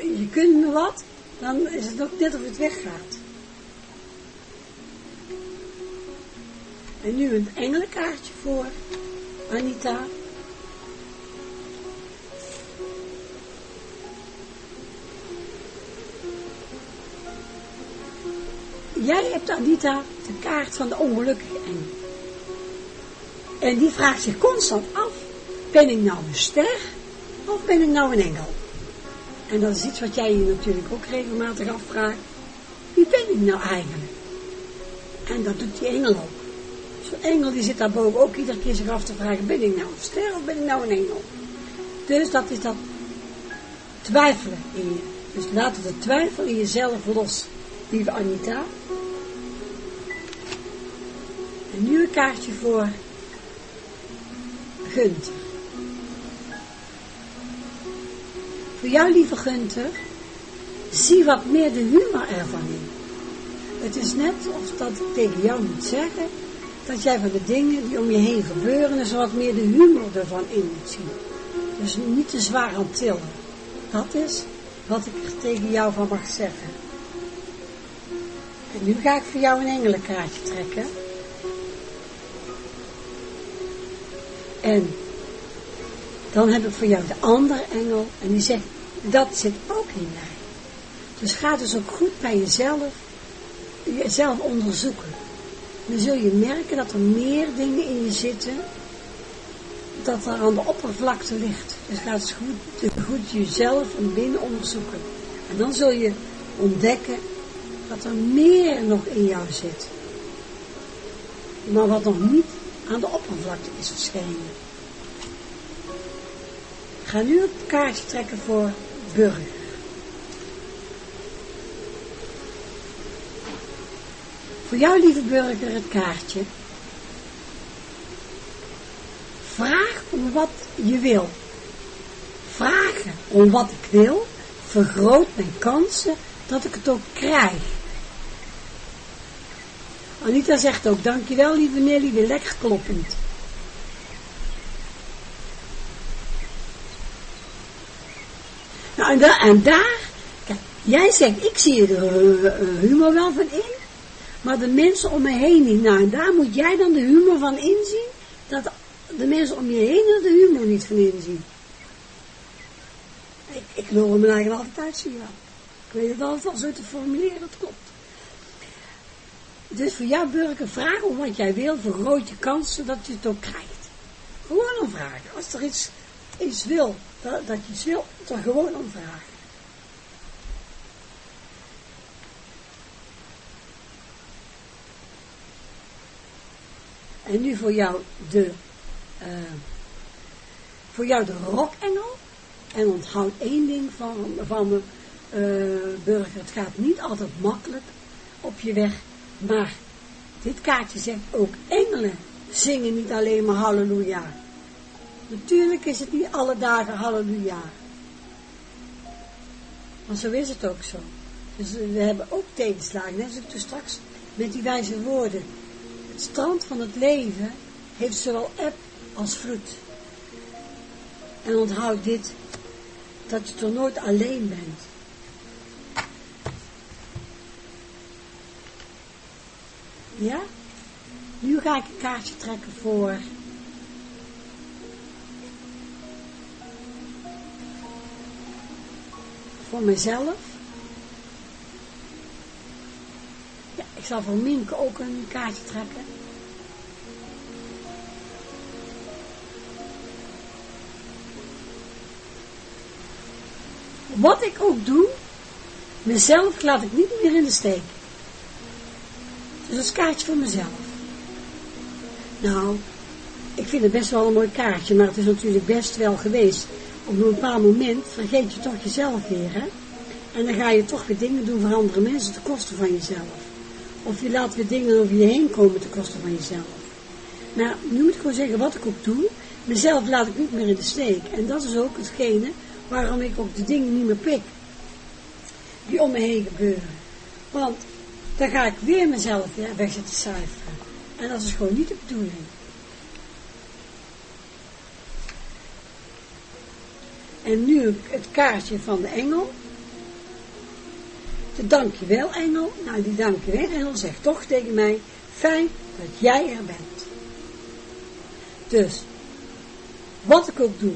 Speaker 6: je kunt me wat, dan is het ook net of het weggaat. En nu een engelenkaartje voor Anita. Jij hebt Anita de kaart van de ongelukkige engel. En die vraagt zich constant af, ben ik nou een ster of ben ik nou een engel? En dat is iets wat jij je natuurlijk ook regelmatig afvraagt. Wie ben ik nou eigenlijk? En dat doet die engel ook. Zo'n engel die zit daarboven ook iedere keer zich af te vragen, ben ik nou een ster of ben ik nou een engel? Dus dat is dat twijfelen in je. Dus laat de twijfel in jezelf los, lieve Anita. Een kaartje voor Gunther. Voor jou, lieve Gunther, zie wat meer de humor ervan in. Het is net of dat ik tegen jou moet zeggen, dat jij van de dingen die om je heen gebeuren, er wat meer de humor ervan in moet zien. Dus niet te zwaar aan tillen. Dat is wat ik er tegen jou van mag zeggen. En nu ga ik voor jou een engelenkaartje trekken. En dan heb ik voor jou de andere engel en die zegt, dat zit ook in mij. Dus ga dus ook goed bij jezelf, jezelf onderzoeken. Dan zul je merken dat er meer dingen in je zitten, dat er aan de oppervlakte ligt. Dus ga eens goed, goed jezelf van binnen onderzoeken. En dan zul je ontdekken dat er meer nog in jou zit. Maar wat nog niet aan de oppervlakte is verschenen. Ga nu een kaartje trekken voor burger. Voor jou, lieve burger, het kaartje. Vraag om wat je wil. Vragen om wat ik wil vergroot mijn kansen dat ik het ook krijg. Anita zegt ook, dankjewel lieve Nelly, weer lekker kloppend. En, en daar, kijk, jij zegt, ik zie er uh, humor wel van in, maar de mensen om me heen niet. Nou, en daar moet jij dan de humor van inzien, dat de mensen om je heen de humor niet van inzien. Ik, ik wil hem eigenlijk altijd uit, zie je wel. Ik weet het altijd wel zo te formuleren, dat klopt. Dus voor jouw burger, vraag om wat jij wil, vergroot je kansen dat je het ook krijgt. Gewoon een vragen. Als er iets iets wil, dat, je iets dan gewoon om vragen. En nu voor jou de, uh, voor jou de rokengel. En onthoud één ding van, van de uh, burger. Het gaat niet altijd makkelijk op je weg. Maar dit kaartje zegt ook engelen zingen niet alleen maar halleluja. Natuurlijk is het niet alle dagen halleluja. Maar zo is het ook zo. Dus we hebben ook tegenslagen. Net toen straks met die wijze woorden. Het strand van het leven heeft zowel eb als vloed. En onthoud dit, dat je toch nooit alleen bent. Ja? Nu ga ik een kaartje trekken voor... Voor mezelf. Ja, ik zal voor Minke ook een kaartje trekken. Wat ik ook doe, mezelf laat ik niet meer in de steek. Dus dat is kaartje voor mezelf. Nou, ik vind het best wel een mooi kaartje, maar het is natuurlijk best wel geweest. Op een bepaald moment vergeet je toch jezelf weer, hè? En dan ga je toch weer dingen doen voor andere mensen ten koste van jezelf. Of je laat weer dingen over je heen komen ten koste van jezelf. Nou, nu moet ik gewoon zeggen wat ik ook doe. Mezelf laat ik niet meer in de steek. En dat is ook hetgene waarom ik ook de dingen niet meer pik. Die om me heen gebeuren. Want dan ga ik weer mezelf weer weg zitten cijferen. En dat is gewoon niet de bedoeling. En nu het kaartje van de engel. De dankjewel engel. Nou, die dankjewel engel zegt toch tegen mij, fijn dat jij er bent. Dus, wat ik ook doe,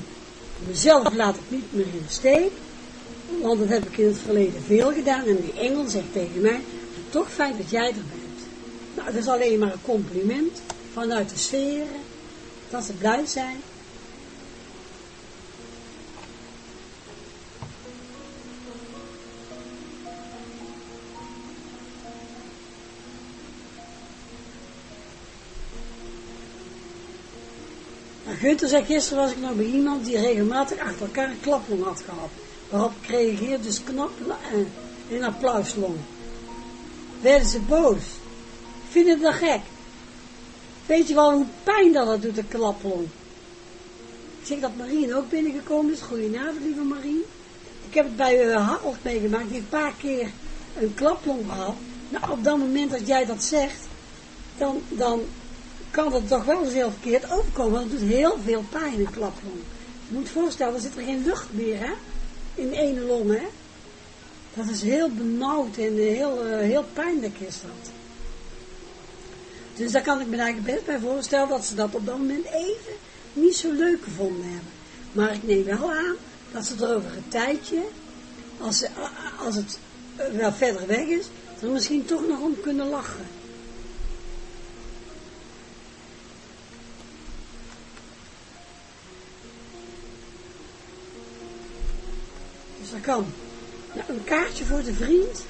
Speaker 6: mezelf laat ik niet meer in de steek. Want dat heb ik in het verleden veel gedaan. En die engel zegt tegen mij, toch fijn dat jij er bent. Nou, dat is alleen maar een compliment vanuit de sfeer, dat ze blij zijn. Gunther zei, gisteren was ik nog bij iemand die regelmatig achter elkaar een klaplong had gehad. Waarop ik reageerde dus knap en in applauslong. Werden ze boos vinden dat gek. Weet je wel hoe pijn dat het doet, de klaplong? Ik zeg dat Marien ook binnengekomen is. Goedenavond, lieve Marien. Ik heb het bij uh, Harold meegemaakt. Die een paar keer een klaplong gehad. Nou, op dat moment dat jij dat zegt, dan, dan kan dat toch wel eens heel verkeerd overkomen. Want het doet heel veel pijn, een klaplong. Je moet je voorstellen, er zit er geen lucht meer, hè? In de long, hè? Dat is heel benauwd en heel, uh, heel pijnlijk is dat. Dus daar kan ik me eigenlijk best bij voorstellen dat ze dat op dat moment even niet zo leuk gevonden hebben. Maar ik neem wel aan dat ze er over een tijdje, als, ze, als het wel verder weg is, er misschien toch nog om kunnen lachen. Dus dat kan. Nou, een kaartje voor de vriend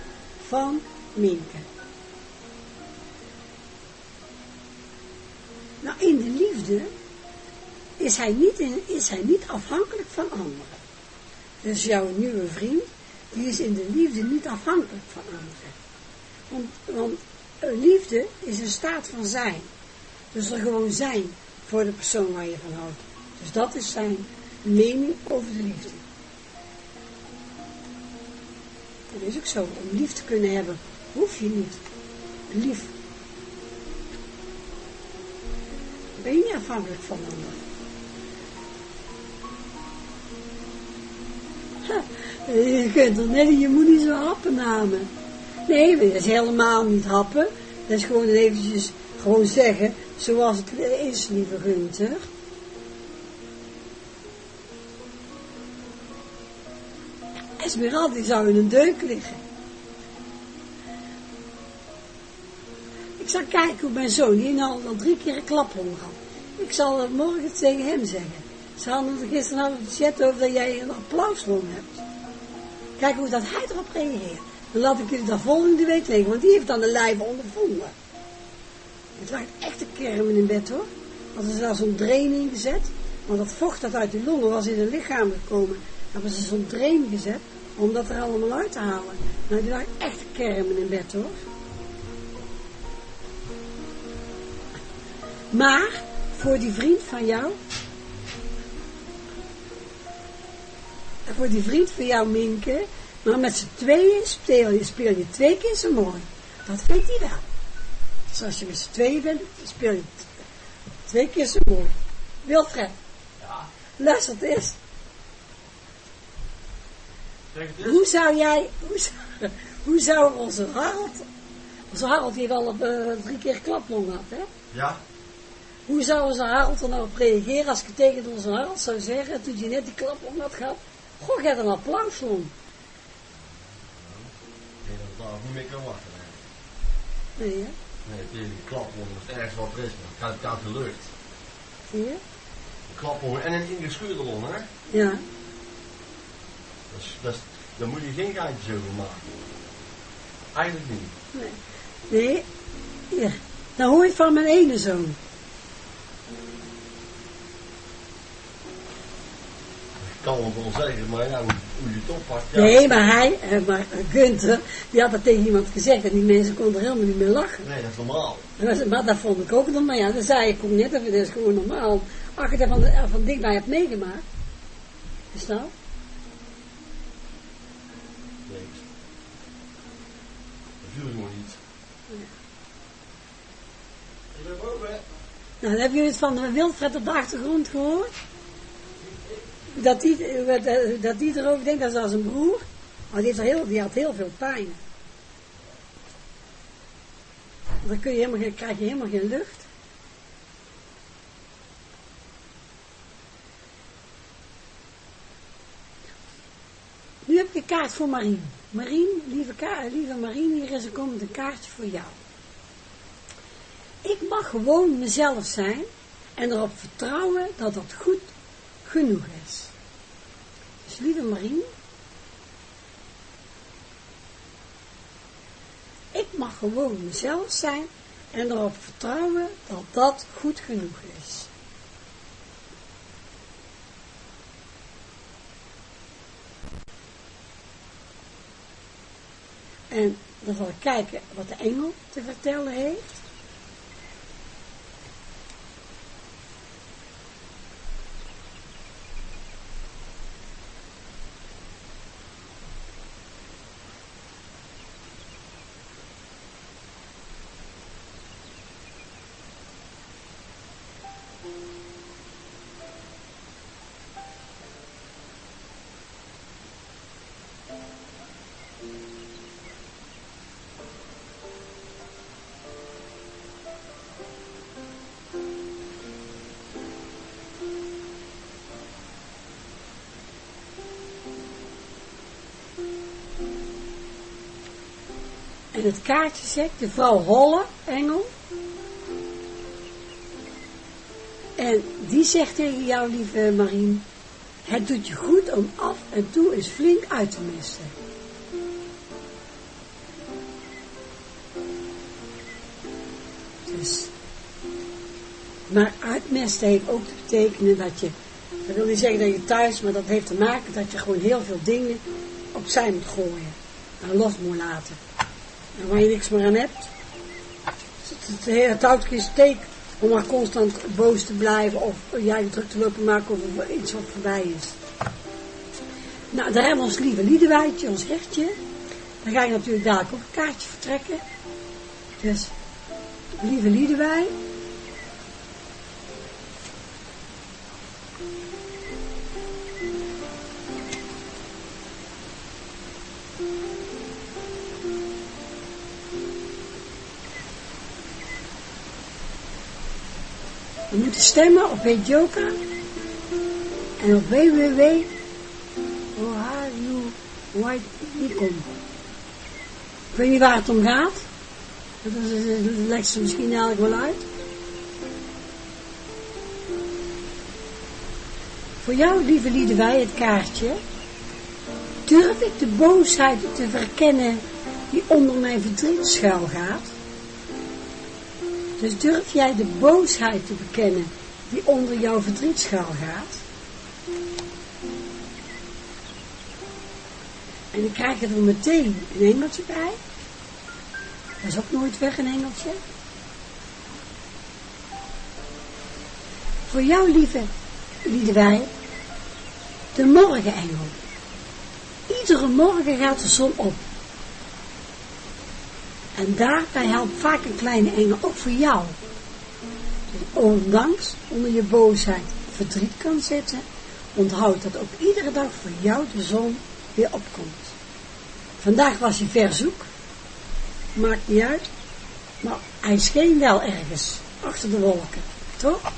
Speaker 6: van Minke. Nou, in de liefde is hij niet, is hij niet afhankelijk van anderen. Dus jouw nieuwe vriend, die is in de liefde niet afhankelijk van anderen. Want, want liefde is een staat van zijn. Dus er gewoon zijn voor de persoon waar je van houdt. Dus dat is zijn mening over de liefde. Dat is ook zo. Om lief te kunnen hebben, hoef je niet lief ben je afhankelijk van anderen. Je kunt er net, je moet niet zo happen namen. Nee, dat is helemaal niet happen. Dat is gewoon eventjes, gewoon zeggen, zoals het is, lieve Gunther. Esmeralda die zou in een deuk liggen. Ik zal kijken hoe mijn zoon, die nou al drie keer een klap gehad. Ik zal morgen het tegen hem zeggen. Ze hadden het gisteren over de chat over dat jij een applausloon hebt. Kijk hoe dat hij erop reageert. Dan laat ik jullie dat volgende week weten, want die heeft dan de lijve ondervonden. Het lijkt echt een kermen in bed hoor. Hadden ze daar zo'n drain in gezet. Want dat vocht dat uit de longen was in het lichaam gekomen. Hebben ze zo'n drain gezet om dat er allemaal uit te halen. Nou, die lag echt kermen in bed hoor. Maar, voor die vriend van jou, voor die vriend van jou, Minke, maar met z'n tweeën speel je, speel je twee keer zo mooi. Dat vindt hij wel. Dus als je met z'n tweeën bent, speel je twee keer zo mooi. Wilfred,
Speaker 5: Ja,
Speaker 6: luister het eens. Hoe zou jij, hoe zou, hoe zou onze Harald, onze Harald die al op, eh, drie keer klaplong had, hè?
Speaker 5: Ja,
Speaker 6: Hoe zou onze Harald er nou op reageren als ik tegen onze Harald zou zeggen, toen je net die klaplong had gehad, goh, jij hebt een applausloon.
Speaker 5: ik denk dat ik niet meer kan wachten. hè.
Speaker 6: Nee, hè?
Speaker 5: Nee, tegen die klapwond, als het ergens wat is, dan gaat het uit de lucht.
Speaker 6: Zie je?
Speaker 5: Een klapwond en een ingescheurde long, hè.
Speaker 6: Ja.
Speaker 5: Dat is, dat is, daar moet je geen geintjes over maken. Eigenlijk niet.
Speaker 6: Nee. Nee. Ja. Dan hoor je van mijn ene zoon.
Speaker 5: Ik kan het wel zeggen, maar ja, hoe, hoe je het oppakt. Ja.
Speaker 6: Nee, maar hij, eh, maar Gunther, die had dat tegen iemand gezegd en die mensen konden er helemaal niet meer lachen.
Speaker 5: Nee, dat is normaal.
Speaker 6: Dat Maar dat vond ik ook nog, maar ja, dan zei ik ook net, dat is gewoon normaal. Als je het van, van dichtbij hebt meegemaakt. Is dat?
Speaker 5: Nee. Dat viel gewoon niet. Ik ben boven, hè.
Speaker 6: Nou, hebben jullie het van Wilfred op de achtergrond gehoord? Dat die, eh, dat die erover denkt, dat is als een broer. Maar die, heel, die had heel veel pijn. Dan kun je helemaal, geen- krijg je helemaal geen lucht. Nu heb ik een kaart voor Marien. Marien, lieve, lieve Marien, hier is een kaartje voor jou. Ik mag gewoon mezelf zijn en erop vertrouwen dat dat goed genoeg is. Dus lieve Marien, ik mag gewoon mezelf zijn en erop vertrouwen dat dat goed genoeg is. En dan zal ik kijken wat de engel te vertellen heeft. Het kaartje zegt de vrouw Holle, engel. En die zegt tegen jou, lieve Marien, het doet je goed om af en toe eens flink uit te mesten. Dus, maar uitmesten heeft ook te betekenen dat je, dat wil niet zeggen dat je thuis, maar dat heeft te maken dat je gewoon heel veel dingen opzij moet gooien. En los moet laten. Waar je niks meer aan hebt, het, het, het houdt steek om maar constant boos te blijven of jij druk te lopen maken over iets wat voorbij is. Nou, daar hebben we ons lieve Liedewijtje, ons rechtje. Dan ga je natuurlijk dadelijk ook een kaartje vertrekken. Dus, lieve Liedewij. Stemmen op Joka en op www.oharu.com. Ik weet niet waar het om gaat. Dat, legt ze misschien eigenlijk wel uit. Voor jou, lieve Liedewij, het kaartje. Durf ik de boosheid te verkennen die onder mijn verdriet schuil gaat? Dus durf jij de boosheid te bekennen die onder jouw verdriet schuil gaat? En dan krijg je er meteen een engeltje bij. Dat is ook nooit weg, een engeltje. Voor jou, lieve Liedewij, de morgenengel. Iedere morgen gaat de zon op. En daarbij helpt vaak een kleine engel, ook voor jou. Dus ondanks onder je boosheid verdriet kan zitten, onthoud dat ook iedere dag voor jou de zon weer opkomt. Vandaag was hij verzoek, maakt niet uit, maar hij scheen wel ergens, achter de wolken, toch?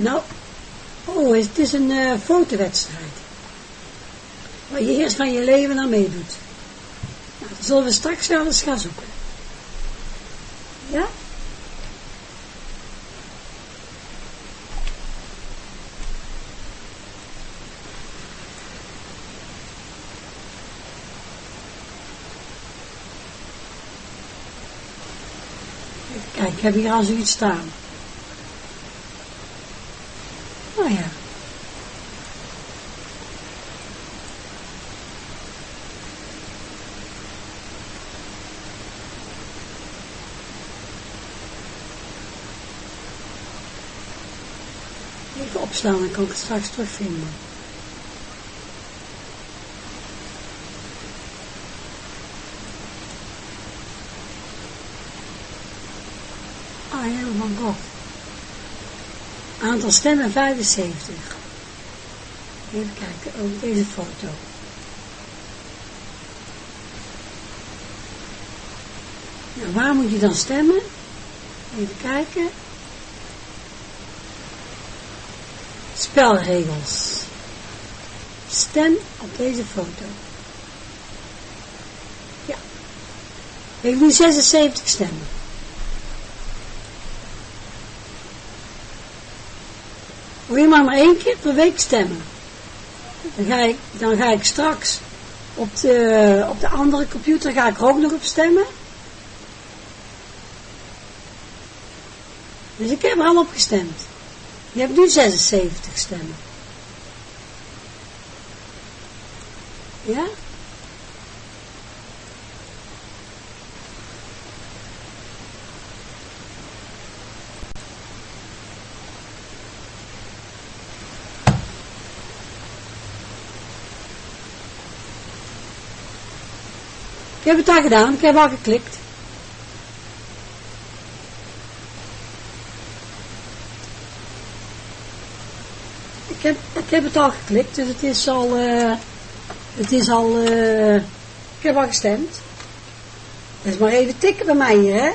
Speaker 6: Nou, het is een uh, fotowedstrijd. Waar je eerst van je leven aan meedoet. Nou, dat zullen we straks wel eens gaan zoeken. Ja? Kijk, ik heb hier al zoiets staan. Oh ja. Opslaan, dan kan ik het straks terugvinden. Ah, helemaal God. Aantal stemmen 75. Even kijken, ook deze foto. Nou, waar moet je dan stemmen? Even kijken. Spelregels. Stem op deze foto. Ja. Ik heb nu 76 stemmen. Wil je maar maar één keer per week stemmen? Dan ga ik, dan ga ik straks op de, op de andere computer ga ik ook nog op stemmen. Dus ik heb er al op gestemd. Je hebt nu 76 stemmen. Ja? Ik heb het al gedaan, ik heb al geklikt. Ik heb, ik het al geklikt, dus het is al, uh, het is al, uh, ik heb al gestemd. Dat is maar even tikken bij mij hè.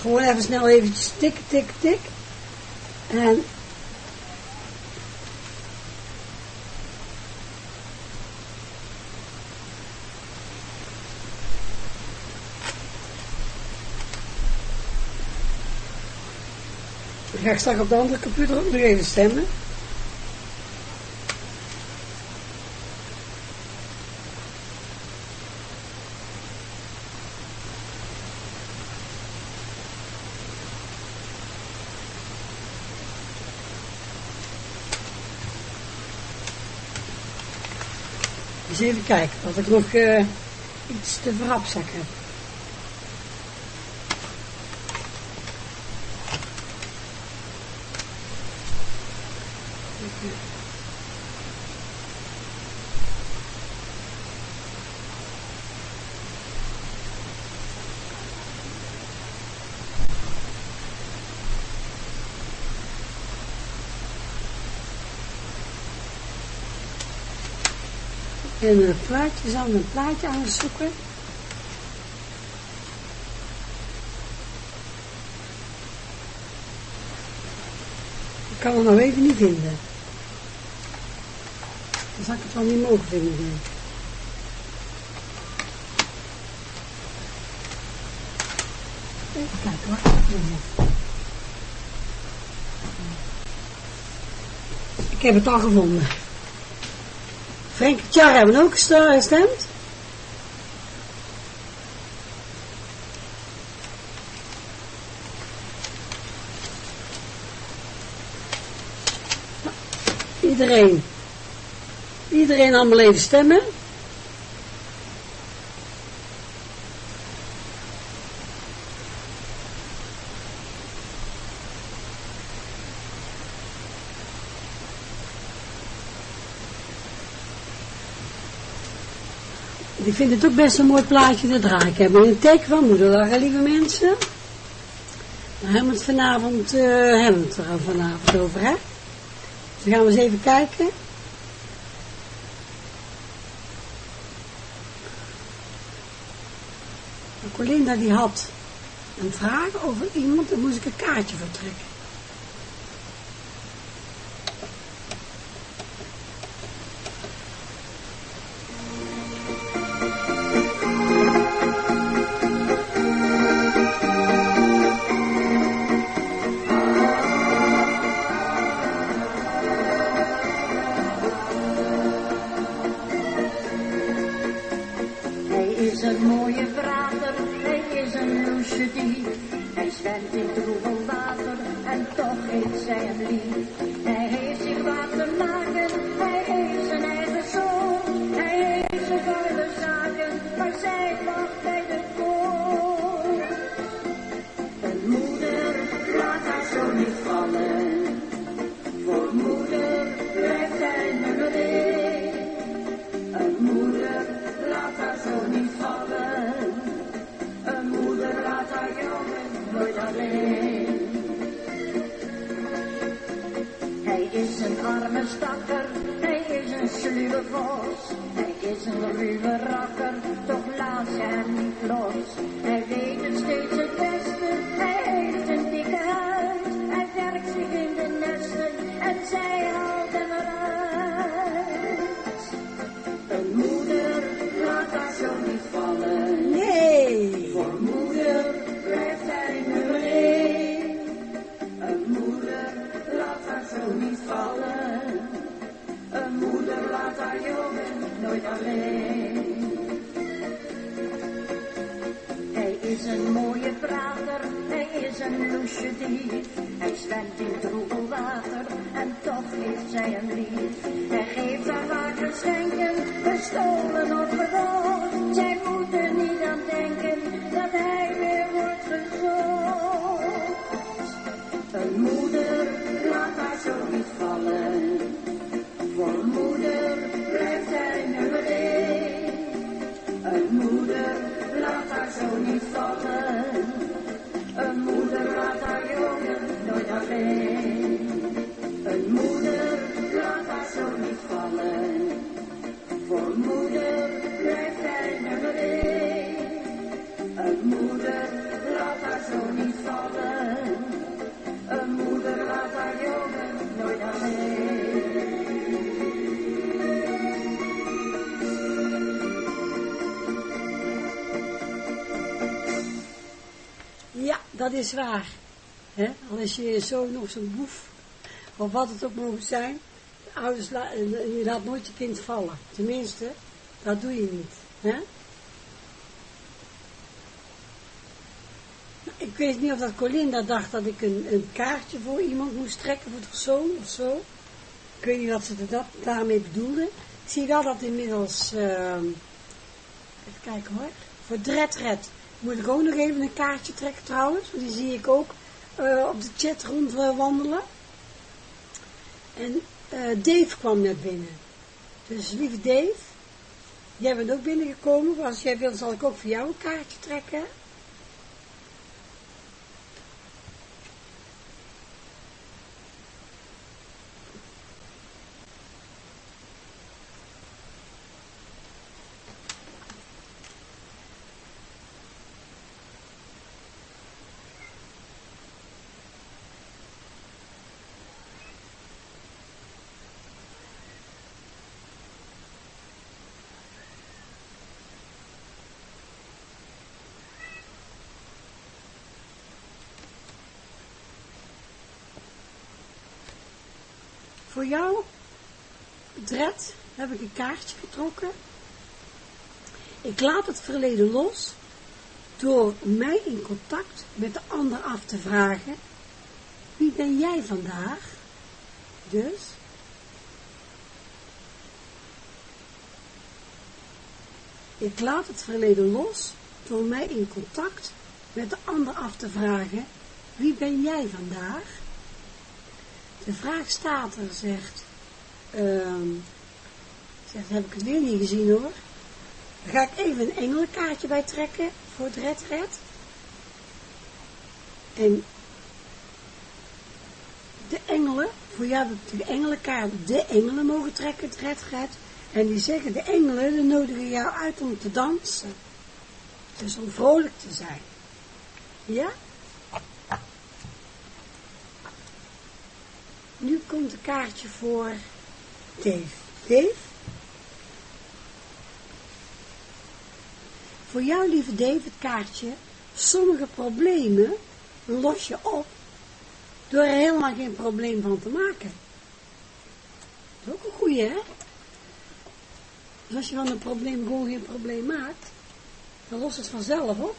Speaker 6: Gewoon even snel eventjes tikken, tikken, tik. En Dan ga ik straks op de andere computer ook nog even stemmen. Even kijken of ik nog uh, iets te verhapzak heb. En een plaatje, zal een plaatje aanzoeken. Ik kan het nog even niet vinden.
Speaker 3: had ik het wel niet mogen vinden. Even kijken hoor. Ik heb het al gevonden. Frank Tjar hebben ook gestemd. Iedereen. Iedereen allemaal even stemmen. Vind het ook best een mooi plaatje te draaien. Ik heb een teken van moederdag, lieve mensen. Daar hebben we het vanavond, uh, hebben we het er vanavond over, hè? Dus dan gaan we eens even kijken. Colinda die had een vraag over iemand, daar moest ik een kaartje voor trekken. Is waar. He? Al is je zoon nog zo'n boef, of wat het ook mogen zijn, ouders la je laat nooit je kind vallen. Tenminste, dat doe je niet. Nou, ik weet niet of dat Colinda dacht dat ik een, een, kaartje voor iemand moest trekken, voor de zoon of zo. Ik weet niet wat ze dat daarmee bedoelde. Ik zie wel dat inmiddels, uh, even kijken hoor, voor Dredred moet ik ook nog even een kaartje trekken trouwens, want die zie ik ook uh, op de chat rondwandelen. En uh, Dave kwam net binnen. Dus lieve Dave, jij bent ook binnengekomen. Als jij wilt, zal ik ook voor jou een kaartje trekken.
Speaker 6: Voor jou, Dred, heb ik een kaartje getrokken. Ik laat het verleden los door mij in contact met de ander af te vragen, wie ben jij vandaag? Dus, ik laat het verleden los door mij in contact met de ander af te vragen, wie ben jij vandaag? De vraag staat er, zegt, um, zegt, heb ik het weer niet gezien hoor. Ga ik even een engelenkaartje bij trekken voor het red red. En de engelen, voor jou heb de engelenkaart, de engelen mogen trekken, het red red. En die zeggen, de engelen, die nodigen jou uit om te dansen. Dus om vrolijk te zijn. Ja? Nu komt een kaartje voor Dave. Dave? Voor jou, lieve Dave, het kaartje. Sommige problemen los je op door er helemaal geen probleem van te maken. Dat is ook een goeie, hè? Dus als je van een probleem gewoon geen probleem maakt, dan lost het vanzelf op.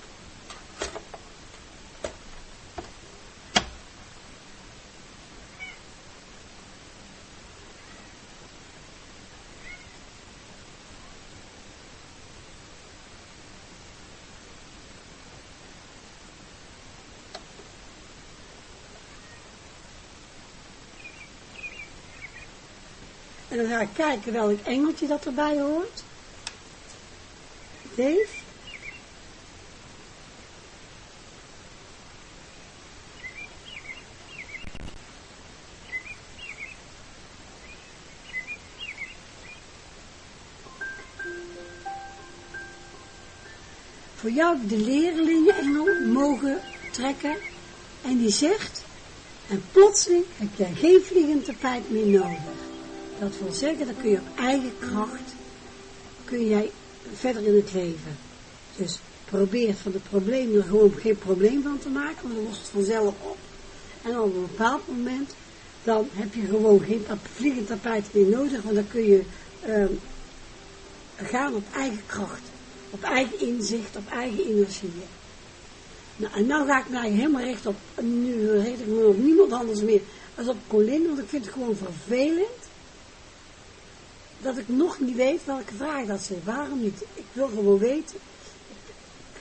Speaker 6: En dan ga ik kijken welk engeltje dat erbij hoort. Dave. Voor jou de leerlingen engel mogen trekken. En die zegt, en plotseling heb jij geen vliegend tapijt meer nodig. Dat wil zeggen, dan kun je op eigen kracht, kun jij verder in het leven. Dus probeer van de problemen er gewoon geen probleem van te maken, want dan lost het vanzelf op. En op een bepaald moment, dan heb je gewoon geen vliegend tapijt meer nodig, want dan kun je uh, gaan op eigen kracht, op eigen inzicht, op eigen energieën. Nou, en nou ga ik mij helemaal recht op, nu richt ik me op niemand anders meer als op Colin, want ik vind het gewoon vervelend dat ik nog niet weet welke vraag dat ze Waarom niet? Ik wil gewoon weten.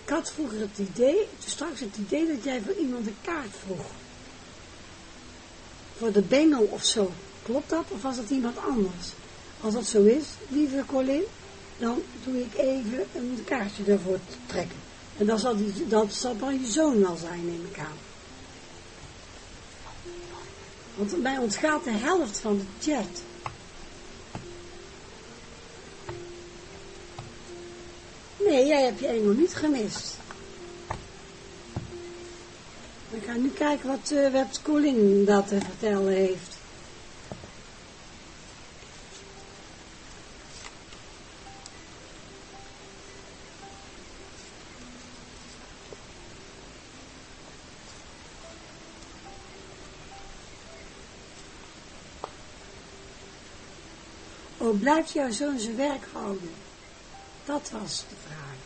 Speaker 6: Ik had vroeger het idee, straks het idee dat jij voor iemand een kaart vroeg. Voor de bengel of zo. Klopt dat? Of was het iemand anders? Als dat zo is, lieve Colin, dan doe ik even een kaartje daarvoor trekken. En dan zal, die, dat zal dan je zoon wel zijn, neem ik aan. Want mij ontgaat de helft van de chat. Nee, jij hebt je engel niet gemist. We gaan nu kijken wat, uh, wat Colin dat te vertellen heeft. Oh, blijft jouw zoon zijn werk houden? Dat was de vraag.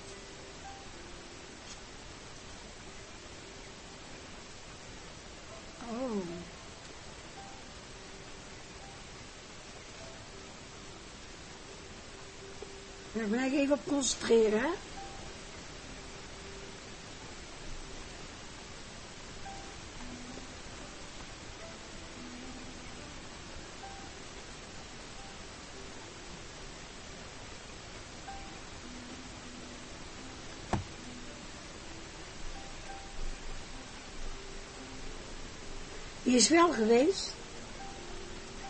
Speaker 6: Oh. Daar even op concentreren, hè? Is wel geweest,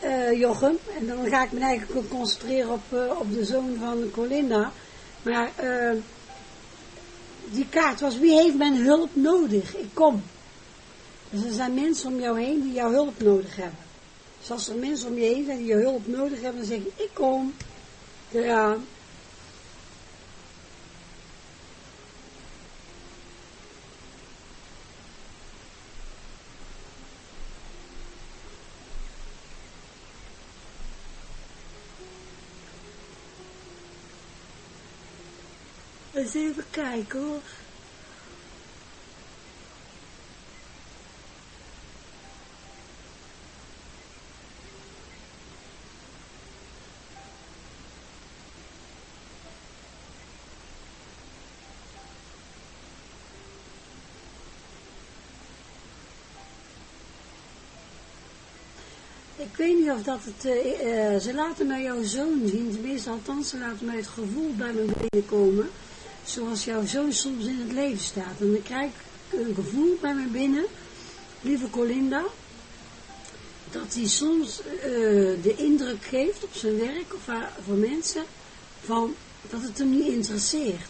Speaker 6: uh, Jochem, en dan ga ik me eigenlijk concentreren op, uh, op de zoon van Colinda, maar uh, die kaart was, wie heeft mijn hulp nodig? Ik kom. Dus er zijn mensen om jou heen die jouw hulp nodig hebben. Dus als er mensen om je heen zijn die jouw hulp nodig hebben, dan zeg je, ik kom eraan. Eens even kijken hoor. Ik weet niet of dat het, uh, uh, ze laten mij jouw zoon zien, tenminste althans ze laten mij het gevoel bij me binnenkomen, zoals jouw zoon soms in het leven staat. En dan krijg ik een gevoel bij me binnen, lieve Colinda, dat hij soms uh, de indruk geeft op zijn werk of voor mensen, van dat het hem niet interesseert.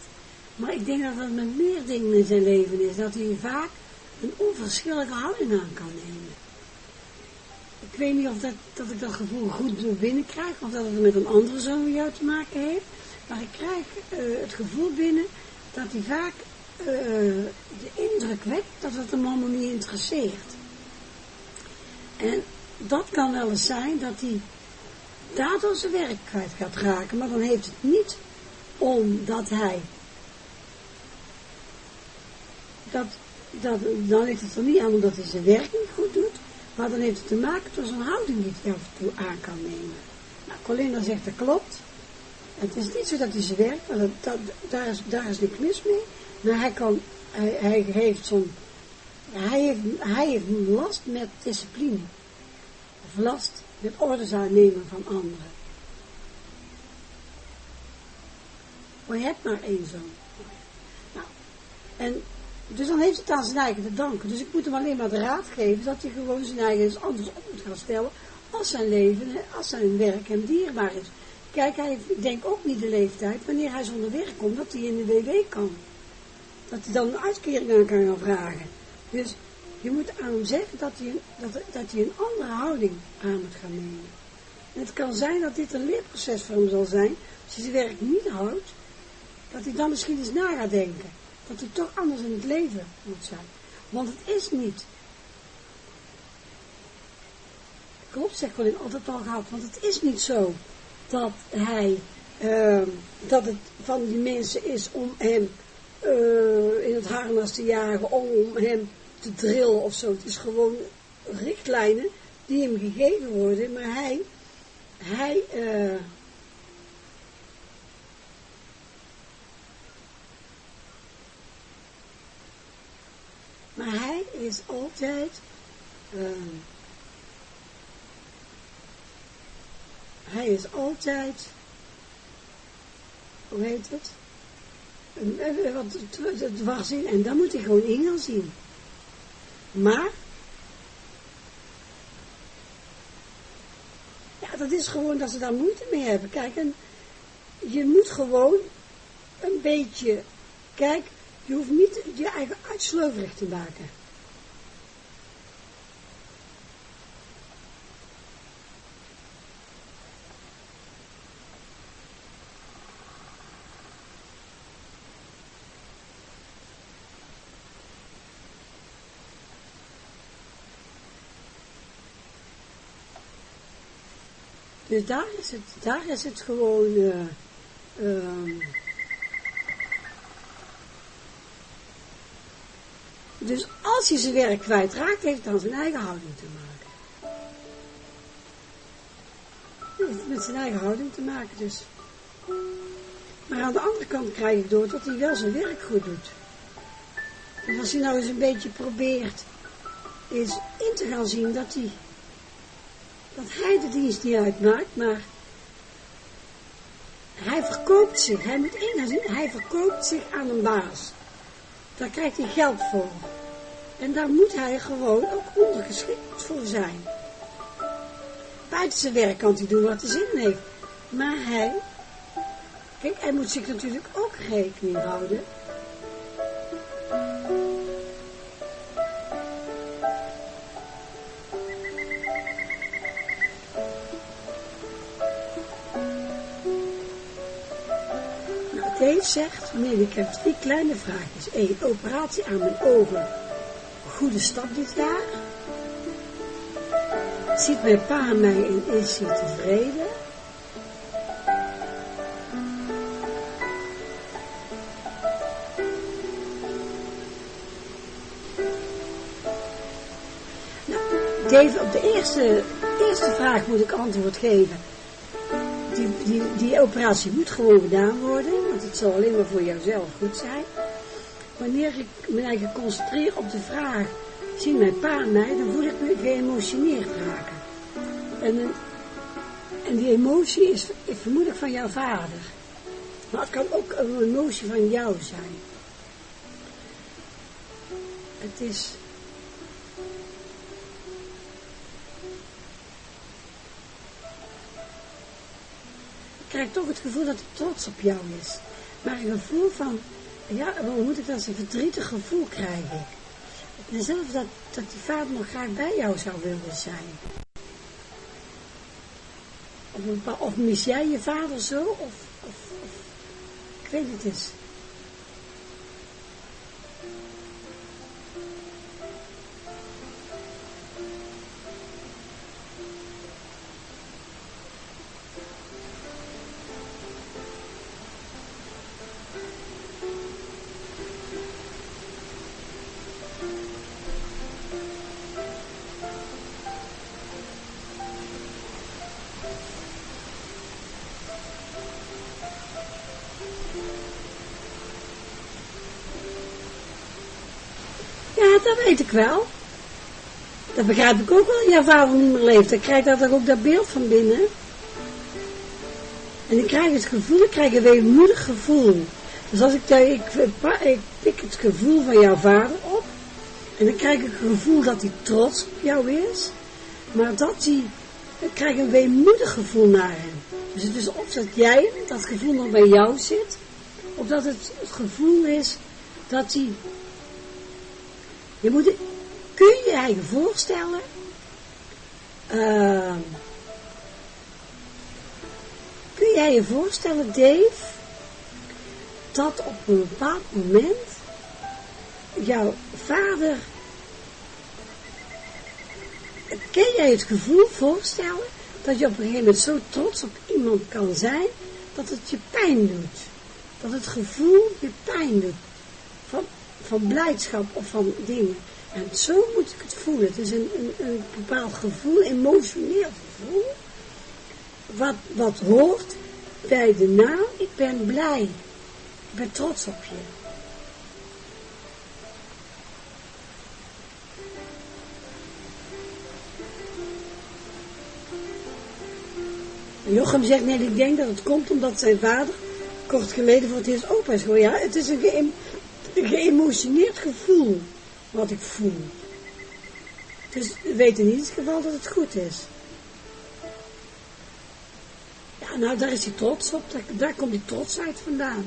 Speaker 6: Maar ik denk dat dat met meer dingen in zijn leven is, dat hij vaak een onverschillige houding aan kan nemen ik weet niet of dat, dat ik dat gevoel goed binnenkrijg, of dat het met een andere zoon van jou te maken heeft. Maar ik krijg uh, het gevoel binnen dat hij vaak uh, de indruk wekt dat het hem allemaal niet interesseert. En dat kan wel eens zijn dat hij daardoor zijn werk kwijt gaat raken, maar dan heeft het niet omdat hij dat, dat, dan heeft het er niet aan omdat hij zijn werk niet goed doet, maar dan heeft het te maken met zo'n houding hij af en toe aan kan nemen. Nou, Colinda zegt dat klopt. Het is niet zo dat hij zijn werk, dat, daar, is, daar is niks mis mee. Maar hij kan, hij, hij heeft zo'n, hij heeft, hij heeft last met discipline. Of last met orders aannemen van anderen. Maar je hebt maar één zoon. Nou, en dus dan heeft het aan zijn eigen te danken. Dus ik moet hem alleen maar de raad geven dat hij gewoon zijn eigen eens anders op moet gaan stellen als zijn leven, als zijn werk hem dierbaar is. Kijk, hij heeft, ik denk ook niet de leeftijd, wanneer hij zonder werk komt, dat hij in de WW kan. Dat hij dan een uitkering aan kan gaan vragen. Dus je moet aan hem zeggen dat hij, dat, dat hij een andere houding aan moet gaan nemen. En het kan zijn dat dit een leerproces voor hem zal zijn, als hij zijn werk niet houdt, dat hij dan misschien eens na gaat denken dat hij toch anders in het leven moet zijn. Want het is niet. Klopt, zegt Colin, altijd al gehad, want het is niet zo dat hij, uh, dat het van die mensen is om hem uh, in het harnas te jagen, om hem te drillen of zo. Het is gewoon richtlijnen die hem gegeven worden, maar hij, hij, uh, Maar hij is altijd, hij is altijd, hoe heet het? Wat het was in, en dan moet hij gewoon in gaan zien. Maar, ja, dat is gewoon dat ze daar moeite mee hebben. Kijk, je moet gewoon een beetje, kijk, je hoeft niet je eigen uitsloverig te maken. Dus daar is het, daar is het gewoon, uh, uh, Dus als hij zijn werk kwijtraakt, heeft het dan zijn eigen houding te maken. Het heeft met zijn eigen houding te maken dus. Maar aan de andere kant krijg ik door dat hij wel zijn werk goed doet. En als hij nou eens een beetje probeert is in te gaan zien dat hij, dat hij de dienst niet uitmaakt, maar hij verkoopt zich, hij moet in gaan zien, hij verkoopt zich aan een baas. Daar krijgt hij geld voor. En daar moet hij gewoon ook ondergeschikt voor zijn. Buiten zijn werk kan hij doen wat hij zin heeft. Maar hij, kijk, hij moet zich natuurlijk ook rekening houden. zegt, wanneer ik heb drie kleine vraagjes. Eén, Operatie aan mijn ogen. Goede stap dit jaar. Ziet mijn pa mij en is hij tevreden? Nou, Dave, op de eerste, eerste vraag moet ik antwoord geven. Die, die, die operatie moet gewoon gedaan worden het zal alleen maar voor jouzelf goed zijn. Wanneer ik me eigenlijk concentreer op de vraag, zien mijn pa mij, dan voel ik me geëmotioneerd raken. En, en die emotie is, vermoedelijk van jouw vader. Maar het kan ook een emotie van jou zijn. Het is... Ik krijg toch het gevoel dat hij trots op jou is. Maar een gevoel van, ja, hoe moet ik dat, een verdrietig gevoel krijgen. En zelfs dat, dat die vader nog graag bij jou zou willen zijn. Of, of mis jij je vader zo, of, of, of ik weet het eens. Wel. Dat begrijp ik ook wel. Jouw vader niet meer leeft. Dan krijg toch ook dat beeld van binnen. En ik krijg het gevoel, ik krijg een weemoedig gevoel. Dus als ik, ik, ik pik het gevoel van jouw vader op. En dan krijg ik het gevoel dat hij trots op jou is. Maar dat hij, ik krijg een weemoedig gevoel naar hem. Dus het is of dat jij, dat gevoel nog bij jou zit. Of dat het, het gevoel is dat hij je moet, kun je je voorstellen, uh, kun jij je voorstellen, Dave, dat op een bepaald moment jouw vader, kun jij het gevoel voorstellen dat je op een gegeven moment zo trots op iemand kan zijn, dat het je pijn doet. Dat het gevoel je pijn doet. Van, blijdschap of van dingen. En zo moet ik het voelen. Het is een, een, bepaald gevoel, emotioneel gevoel, wat, wat hoort bij de naam, ik ben blij, ik ben trots op je. Jochem zegt, nee, ik denk dat het komt omdat zijn vader kort geleden voor het eerst opa is. Ja, het is een, een geëmotioneerd gevoel wat ik voel. Dus we weten in ieder geval dat het goed is. Ja, nou daar is hij trots op, daar, daar komt die trotsheid vandaan.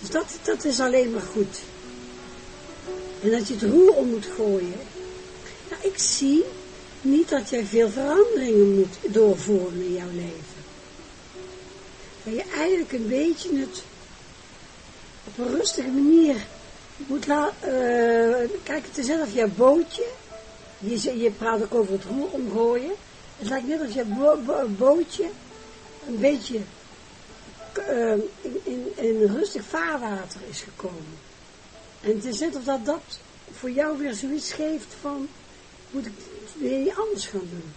Speaker 6: Dus dat, dat is alleen maar goed. En dat je het roer om moet gooien. Nou, ik zie niet dat jij veel veranderingen moet doorvoeren in jouw leven. Dat je eigenlijk een beetje het op een rustige manier moet laten, uh, kijk, het is net of je bootje, je, je praat ook over het roer omgooien, het lijkt net of je bo bootje een beetje in, in, in rustig vaarwater is gekomen. En het is net of dat, dat voor jou weer zoiets geeft van, moet ik weer anders gaan doen.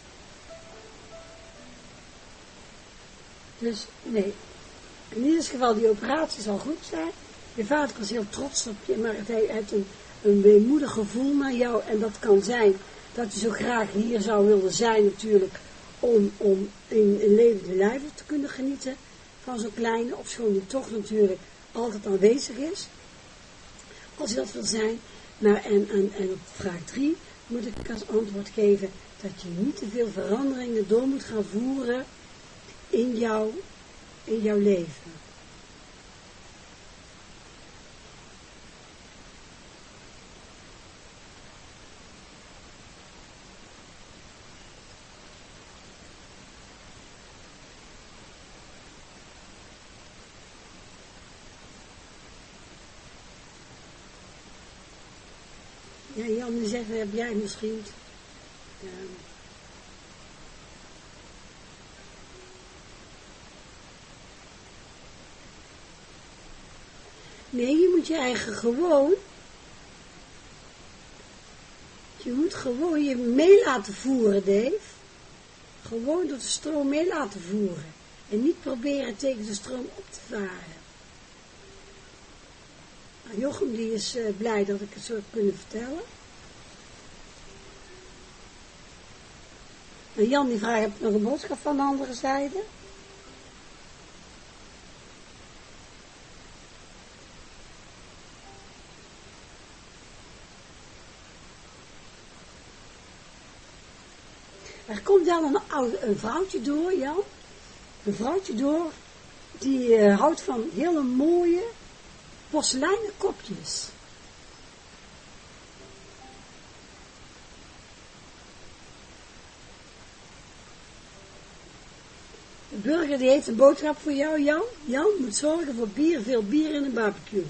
Speaker 6: Dus nee, in ieder geval die operatie zal goed zijn. Je vader was heel trots op je, maar hij heeft een, een weemoedig gevoel naar jou. En dat kan zijn dat hij zo graag hier zou willen zijn natuurlijk, om, om in, in levende lijven te kunnen genieten van zo'n kleine, of schoon die toch natuurlijk altijd aanwezig is, als hij dat wil zijn. Maar en, en, en op vraag 3 moet ik als antwoord geven dat je niet te veel veranderingen door moet gaan voeren in jouw, in jouw leven. anderen zeggen, heb jij misschien... Nee, je moet je eigen gewoon... Je moet gewoon je mee laten voeren, Dave. Gewoon door de stroom mee laten voeren. En niet proberen tegen de stroom op te varen. Nou, Jochem die is eh, blij dat ik het zo heb kunnen vertellen. En Jan die vraagt, heb ik nog een boodschap van de andere zijde? Er komt dan een, een vrouwtje door, Jan. Een vrouwtje door, die uh, houdt van hele mooie porseleinen kopjes. De burger die heeft een boodschap voor jou, Jan. Jan moet zorgen voor bier, veel bier in een barbecue.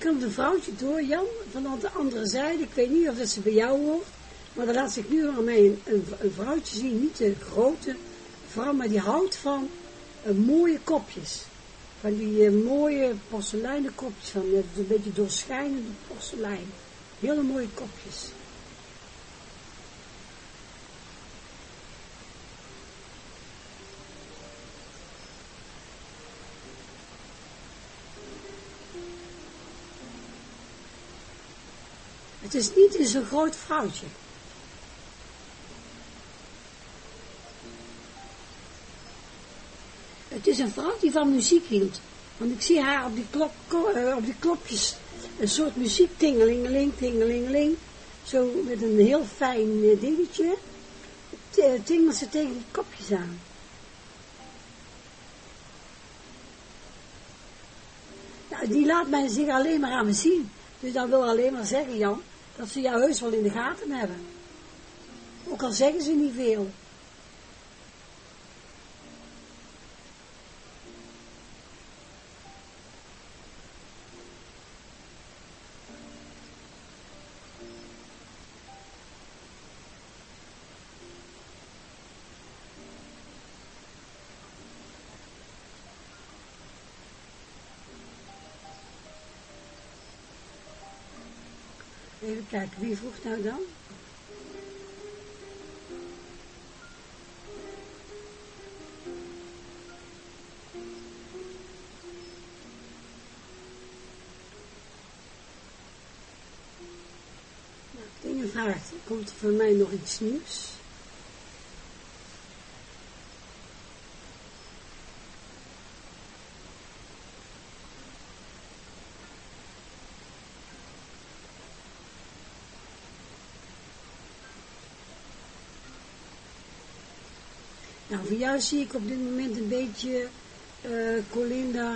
Speaker 6: Komt een vrouwtje door, Jan, van de andere zijde. Ik weet niet of dat ze bij jou hoort. Maar dan laat ik nu al mij een, vrouwtje zien. Niet de grote vrouw, maar die houdt van uh, mooie kopjes. Van die uh, mooie porseleinen kopjes. Van uh, een beetje doorschijnende porselein. Hele mooie kopjes. Het is niet zo'n groot vrouwtje. Het is een vrouw die van muziek hield. Want ik zie haar op die, klop, uh, op die klopjes een soort muziek tingelingeling, tingelingeling. Zo met een heel fijn uh, dingetje. Tingelt ze tegen die kopjes aan. Nou, die laat mij zich alleen maar aan me zien. Dus dat wil alleen maar zeggen, Jan, dat ze jou heus wel in de gaten hebben. Ook al zeggen ze niet veel. Kijken, wie vroeg nou dan? Nou, vraagt, komt er voor mij nog iets nieuws? Jou zie ik op dit moment een beetje, uh, Colinda,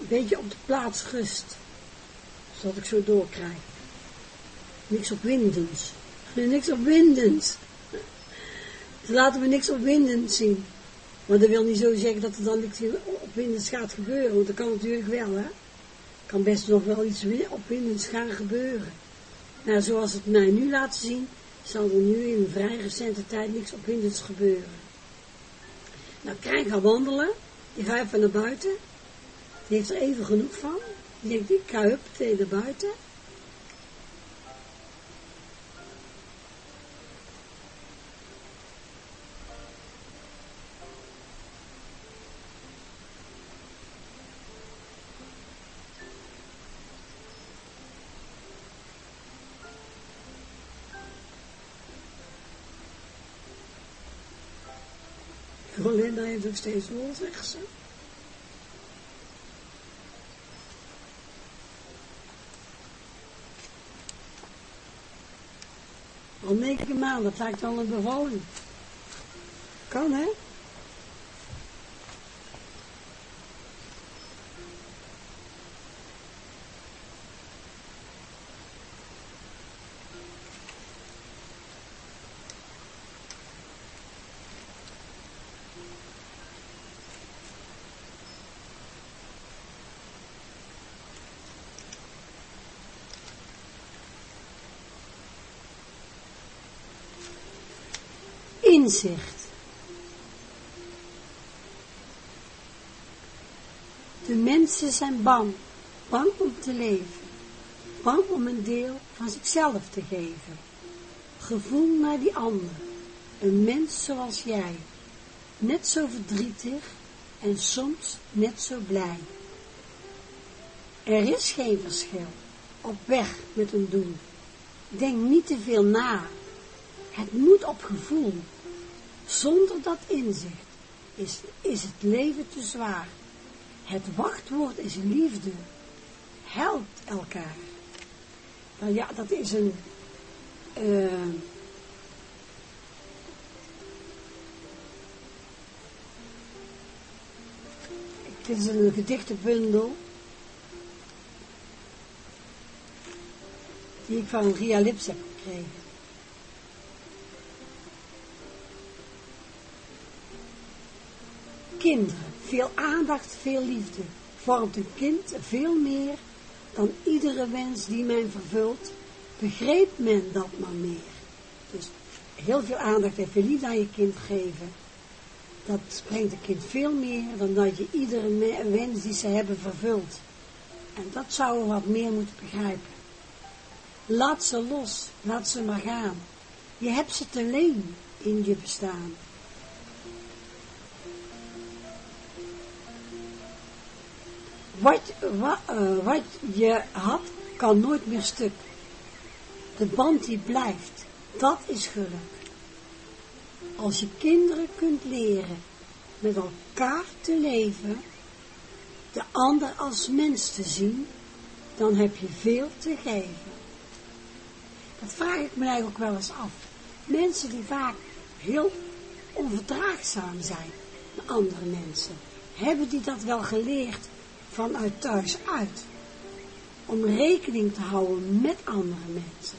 Speaker 6: een beetje op de plaats rust. Zodat ik zo doorkrijg. Niks op windens. niks op windens. Ze laten we niks op windens zien. Maar dat wil niet zo zeggen dat er dan niks op windens gaat gebeuren. Want dat kan natuurlijk wel, hè. kan best nog wel iets op windens gaan gebeuren. Nou, zoals het mij nu laat zien, zal er nu in vrij recente tijd niks op windens gebeuren. Nou, Krijn gaat wandelen. Die gaat even naar buiten. Die heeft er even genoeg van. Die denkt, ik ga huppatee naar buiten. Nog steeds ze. Al negen maanden, dat lijkt al een bevalling. Kan, hè? Inzicht. De mensen zijn bang, bang om te leven, bang om een deel van zichzelf te geven. Gevoel naar die ander, een mens zoals jij, net zo verdrietig en soms net zo blij. Er is geen verschil, op weg met een doel. Denk niet te veel na, het moet op gevoel. Zonder dat inzicht is, is het leven te zwaar. Het wachtwoord is liefde. Helpt elkaar. Nou ja, dat is een... Uh, dit is een gedichtenbundel die ik van Ria Lips heb gekregen. Kinderen, veel aandacht, veel liefde, vormt een kind veel meer dan iedere wens die men vervult, begreep men dat maar meer. Dus heel veel aandacht en veel liefde aan je kind geven, dat brengt een kind veel meer dan dat je iedere wens die ze hebben vervult. En dat zouden we wat meer moeten begrijpen. Laat ze los, laat ze maar gaan. Je hebt ze te leen in je bestaan. Wat, uh, wat je had, kan nooit meer stuk. De band die blijft, dat is geluk. Als je kinderen kunt leren met elkaar te leven, de ander als mens te zien, dan heb je veel te geven. Dat vraag ik me eigenlijk ook wel eens af. Mensen die vaak heel onverdraagzaam zijn met andere mensen, hebben die dat wel geleerd vanuit thuis uit? Om rekening te houden met andere mensen.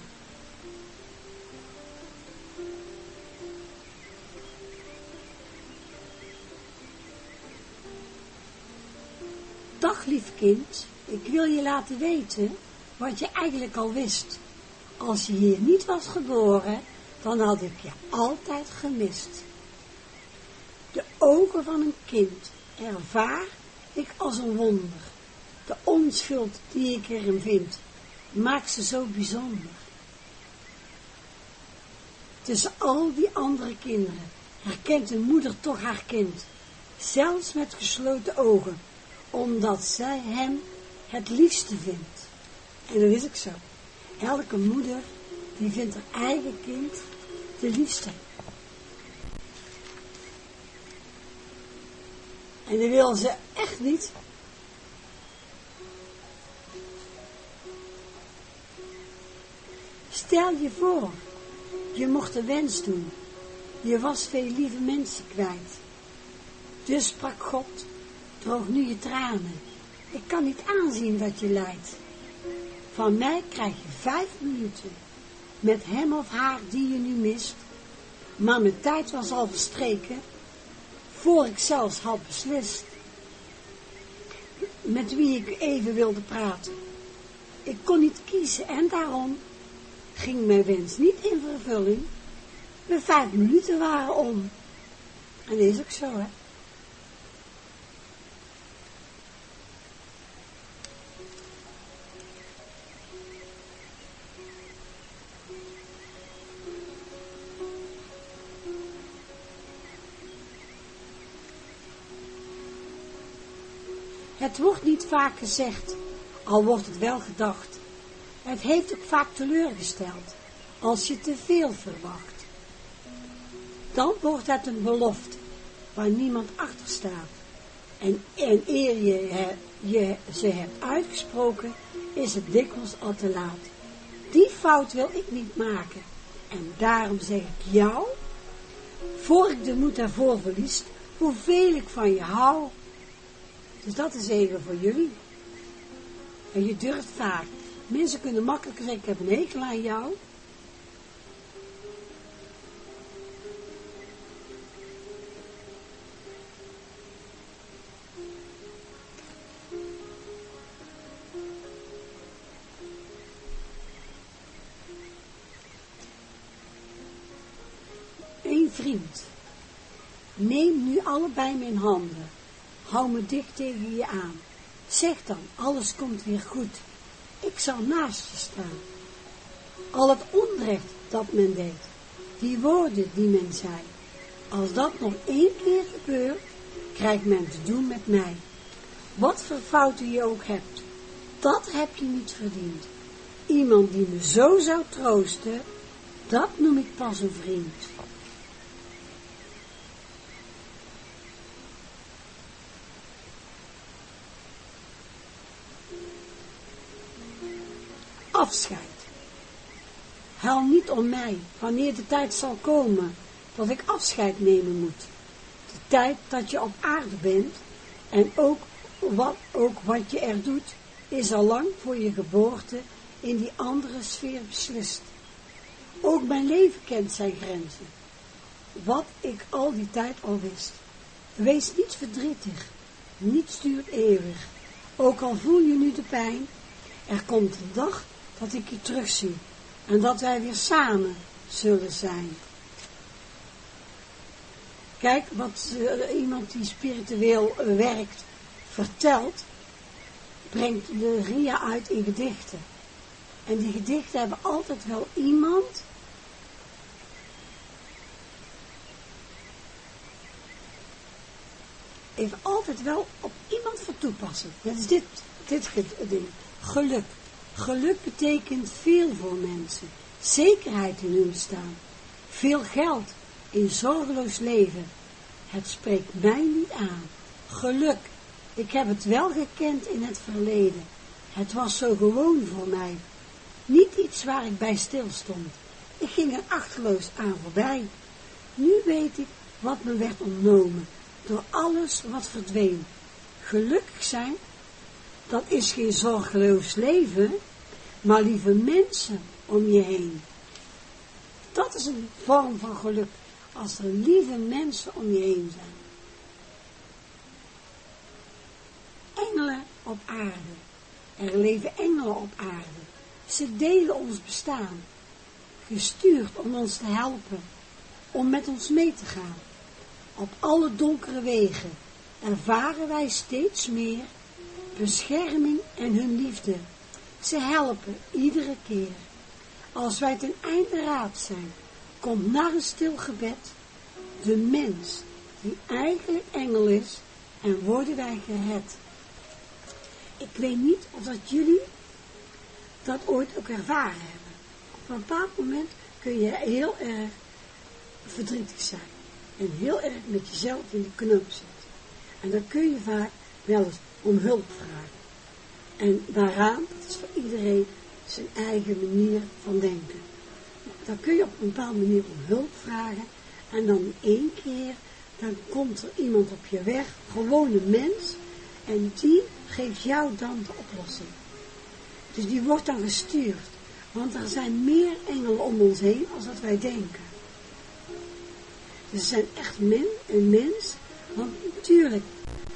Speaker 6: Dag lief kind, ik wil je laten weten wat je eigenlijk al wist. Als je hier niet was geboren, dan had ik je altijd gemist. De ogen van een kind ervaar ik als een wonder. De onschuld die ik erin vind, maakt ze zo bijzonder. Tussen al die andere kinderen herkent een moeder toch haar kind, zelfs met gesloten ogen, omdat zij hem het liefste vindt. En dat is ook zo. Elke moeder, die vindt haar eigen kind de liefste. En die wil ze echt niet. Stel je voor, je mocht een wens doen. Je was veel lieve mensen kwijt. Dus sprak God, droog nu je tranen. Ik kan niet aanzien dat je lijdt. Van mij krijg je vijf minuten. Met hem of haar die je nu mist. Maar mijn tijd was al verstreken voor ik zelfs had beslist met wie ik even wilde praten. Ik kon niet kiezen en daarom ging mijn wens niet in vervulling. De vijf minuten waren om. En dat is ook zo, hè. Het wordt niet vaak gezegd, al wordt het wel gedacht. Het heeft ook vaak teleurgesteld, als je te veel verwacht. Dan wordt het een belofte, waar niemand achter staat. En, en eer je, je ze hebt uitgesproken, is het dikwijls al te laat. Die fout wil ik niet maken. En daarom zeg ik jou, voor ik de moed ervoor verlies, hoeveel ik van je hou, dus dat is even voor jullie. En je durft vaak. Mensen kunnen makkelijk zeggen, ik heb een hekel aan jou. Een vriend. Neem nu allebei mijn handen. Hou me dicht tegen je aan. Zeg dan, alles komt weer goed. Ik zal naast je staan. Al het onrecht dat men deed, die woorden die men zei, als dat nog één keer gebeurt, krijgt men te doen met mij. Wat voor fouten je ook hebt, dat heb je niet verdiend. Iemand die me zo zou troosten, dat noem ik pas een vriend. Afscheid. Huil niet om mij, wanneer de tijd zal komen, dat ik afscheid nemen moet. De tijd dat je op aarde bent, en ook wat, ook wat je er doet, is al lang voor je geboorte in die andere sfeer beslist. Ook mijn leven kent zijn grenzen. Wat ik al die tijd al wist. Wees niet verdrietig. Niets duurt eeuwig. Ook al voel je nu de pijn, er komt een dag dat ik je terugzie en dat wij weer samen zullen zijn. Kijk, wat uh, iemand die spiritueel uh, werkt vertelt, brengt de ria uit in gedichten. En die gedichten hebben altijd wel iemand even altijd wel op iemand van toepassen. Dat is dit, dit ding. Geluk. Geluk betekent veel voor mensen. Zekerheid in hun bestaan. Veel geld in zorgeloos leven. Het spreekt mij niet aan. Geluk. Ik heb het wel gekend in het verleden. Het was zo gewoon voor mij. Niet iets waar ik bij stil stond. Ik ging er achterloos aan voorbij. Nu weet ik wat me werd ontnomen door alles wat verdween. Gelukkig zijn, dat is geen zorgeloos leven, maar lieve mensen om je heen. Dat is een vorm van geluk, als er lieve mensen om je heen zijn. Engelen op aarde. Er leven engelen op aarde. Ze delen ons bestaan, gestuurd om ons te helpen, om met ons mee te gaan. Op alle donkere wegen ervaren wij steeds meer bescherming en hun liefde. Ze helpen iedere keer. Als wij ten einde raad zijn, komt naar een stil gebed de mens die eigenlijk engel is en worden wij gered. Ik weet niet of dat jullie dat ooit ook ervaren hebben. Op een bepaald moment kun je heel erg verdrietig zijn. En heel erg met jezelf in de knoop zitten. En dan kun je vaak wel eens om hulp vragen. En daaraan, dat is voor iedereen zijn eigen manier van denken. Dan kun je op een bepaalde manier om hulp vragen. En dan één keer, dan komt er iemand op je weg, gewoon een mens. En die geeft jou dan de oplossing. Dus die wordt dan gestuurd. Want er zijn meer engelen om ons heen als dat wij denken. Dus ze zijn echt men, een mens. Want natuurlijk,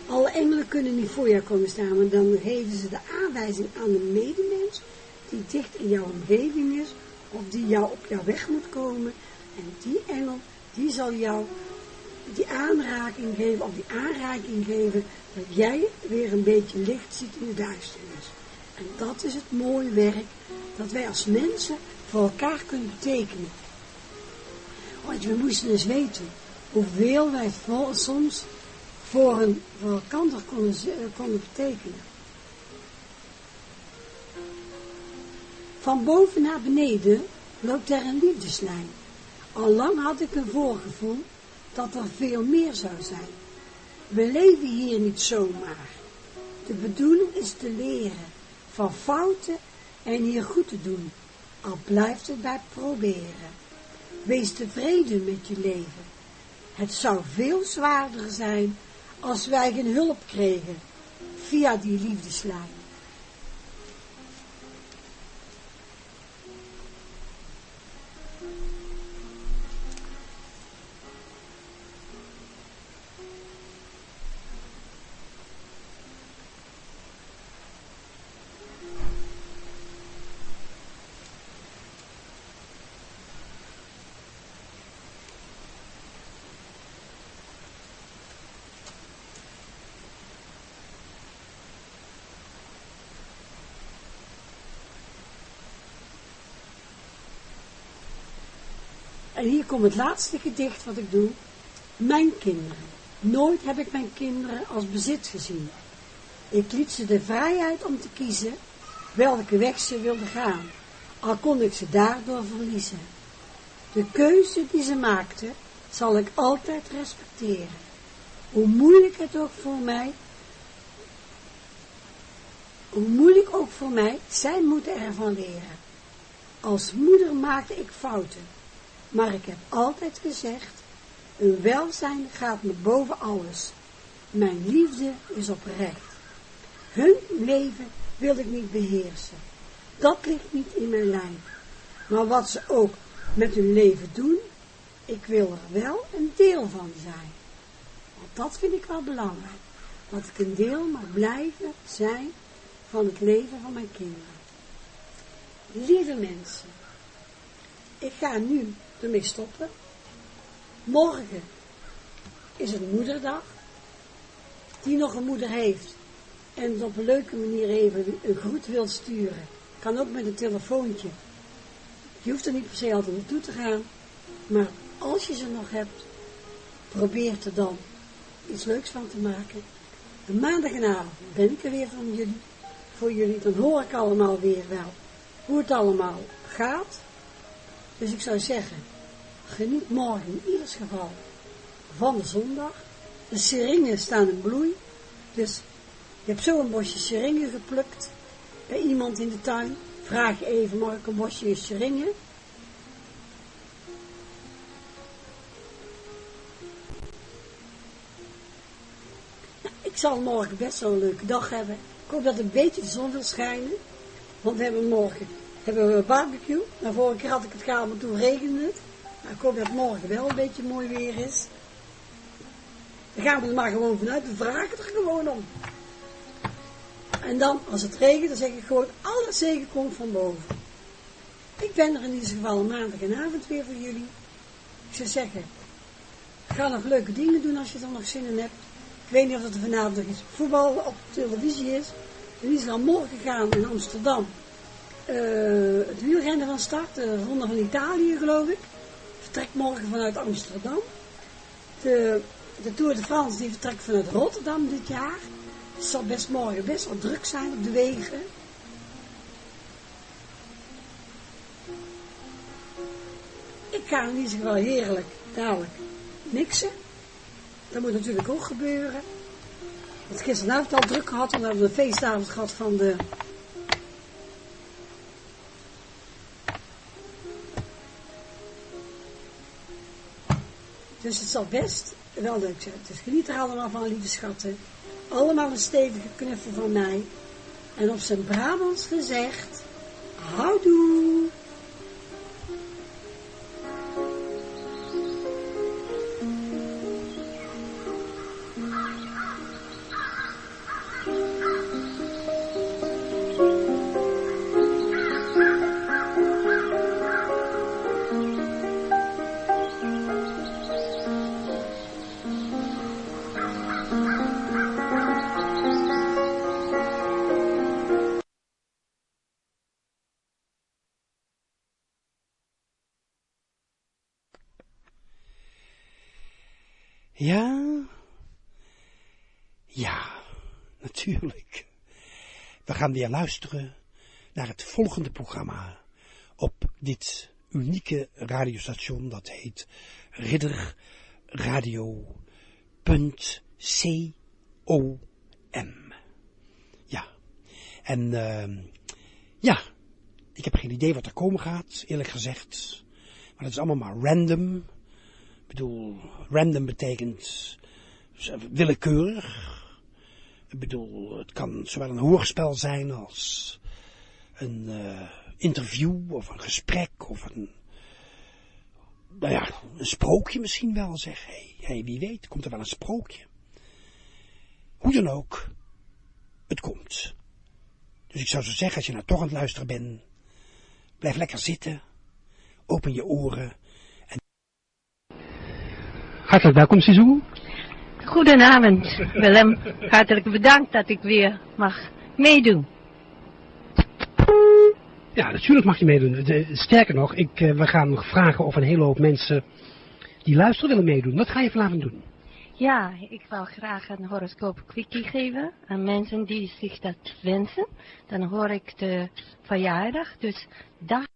Speaker 6: alle engelen kunnen niet voor jou komen staan. Maar dan geven ze de aanwijzing aan de medemens. Die dicht in jouw omgeving is. Of die jou op jouw weg moet komen. En die engel, die zal jou die aanraking geven. Of die aanraking geven. Dat jij weer een beetje licht ziet in de duisternis. En dat is het mooie werk dat wij als mensen voor elkaar kunnen betekenen. Want we moesten eens weten hoeveel wij soms voor een elkaar konden, konden betekenen. Van boven naar beneden loopt er een liefdeslijn. Al lang had ik een voorgevoel dat er veel meer zou zijn. We leven hier niet zomaar. De bedoeling is te leren van fouten en hier goed te doen, al blijft het bij proberen. Wees tevreden met je leven. Het zou veel zwaarder zijn als wij geen hulp kregen via die liefdeslijn. Komt het laatste gedicht wat ik doe. Mijn kinderen. Nooit heb ik mijn kinderen als bezit gezien. Ik liet ze de vrijheid om te kiezen welke weg ze wilden gaan, al kon ik ze daardoor verliezen. De keuze die ze maakten, zal ik altijd respecteren. Hoe moeilijk het ook voor mij, hoe moeilijk ook voor mij, zij moeten ervan leren. Als moeder maakte ik fouten, maar ik heb altijd gezegd, hun welzijn gaat me boven alles. Mijn liefde is oprecht. Hun leven wil ik niet beheersen. Dat ligt niet in mijn lijn. Maar wat ze ook met hun leven doen, ik wil er wel een deel van zijn. Want dat vind ik wel belangrijk. Dat ik een deel mag blijven zijn van het leven van mijn kinderen. Lieve mensen, ik ga nu ermee stoppen. Morgen is het moederdag. Die nog een moeder heeft en op een leuke manier even een groet wilt sturen. Kan ook met een telefoontje. Je hoeft er niet per se altijd naartoe te gaan. Maar als je ze nog hebt, probeer er dan iets leuks van te maken. De maandagavond ben ik er weer van jullie, voor jullie. Dan hoor ik allemaal weer wel hoe het allemaal gaat. Dus ik zou zeggen, geniet morgen in ieder geval van de zondag. De seringen staan in bloei. Dus je hebt zo een bosje seringen geplukt bij iemand in de tuin. Vraag even, ik een bosje seringen? Nou, ik zal morgen best wel een leuke dag hebben. Ik hoop dat een beetje de zon wil schijnen. Want we hebben morgen hebben we een barbecue. Nou, vorige keer had ik het gehaald, maar toen regende het. Nou, ik hoop dat morgen wel een beetje mooi weer is. Dan gaan we er maar gewoon vanuit. We vragen er gewoon om. En dan, als het regent, dan zeg ik gewoon, alle zegen komt van boven. Ik ben er in ieder geval maandag en avond weer voor jullie. Ik zou zeggen, ga nog leuke dingen doen als je er nog zin in hebt. Ik weet niet of het er vanavond nog iets voetbal op televisie is. In ieder geval morgen gaan in Amsterdam. Uh, het wielrennen van start, de Ronde van Italië geloof ik. Vertrekt morgen vanuit Amsterdam. De, de Tour de France die vertrekt vanuit Rotterdam dit jaar. Het zal best morgen best wel druk zijn op de wegen. Ik ga in ieder geval heerlijk dadelijk mixen. Dat moet natuurlijk ook gebeuren. Want gisteravond al druk gehad, want we hebben een feestavond gehad van de... Dus het zal best wel leuk zijn. Dus geniet er allemaal van, lieve schatten allemaal een stevige knuffel van mij. En op zijn Brabants gezegd, houdoe.
Speaker 7: Ja, ja, natuurlijk. We gaan weer luisteren naar het volgende programma op dit unieke radiostation dat heet Ridder Radio.com. Ja, en uh, ja, ik heb geen idee wat er komen gaat, eerlijk gezegd. Maar het is allemaal maar random. Bedoel, random betekent willekeurig. Ik bedoel, het kan zowel een hoorspel zijn als een uh, interview of een gesprek of een, nou ja, een sprookje misschien wel. Zeg, hey, hey, wie weet, komt er wel een sprookje. Hoe dan ook, het komt. Dus ik zou zo zeggen, als je nou toch aan het luisteren bent, blijf lekker zitten, open je oren Hartelijk welkom, Sizou.
Speaker 8: Goedenavond, Willem. Hartelijk bedankt dat ik weer mag meedoen.
Speaker 7: Ja, natuurlijk mag je meedoen. De, sterker nog, ik, uh, we gaan nog vragen of een hele hoop mensen die luisteren willen meedoen. Wat ga je vanavond doen?
Speaker 8: Ja, ik wil graag een horoscoop quickie geven aan mensen die zich dat wensen. Dan hoor ik de verjaardag. Dus daar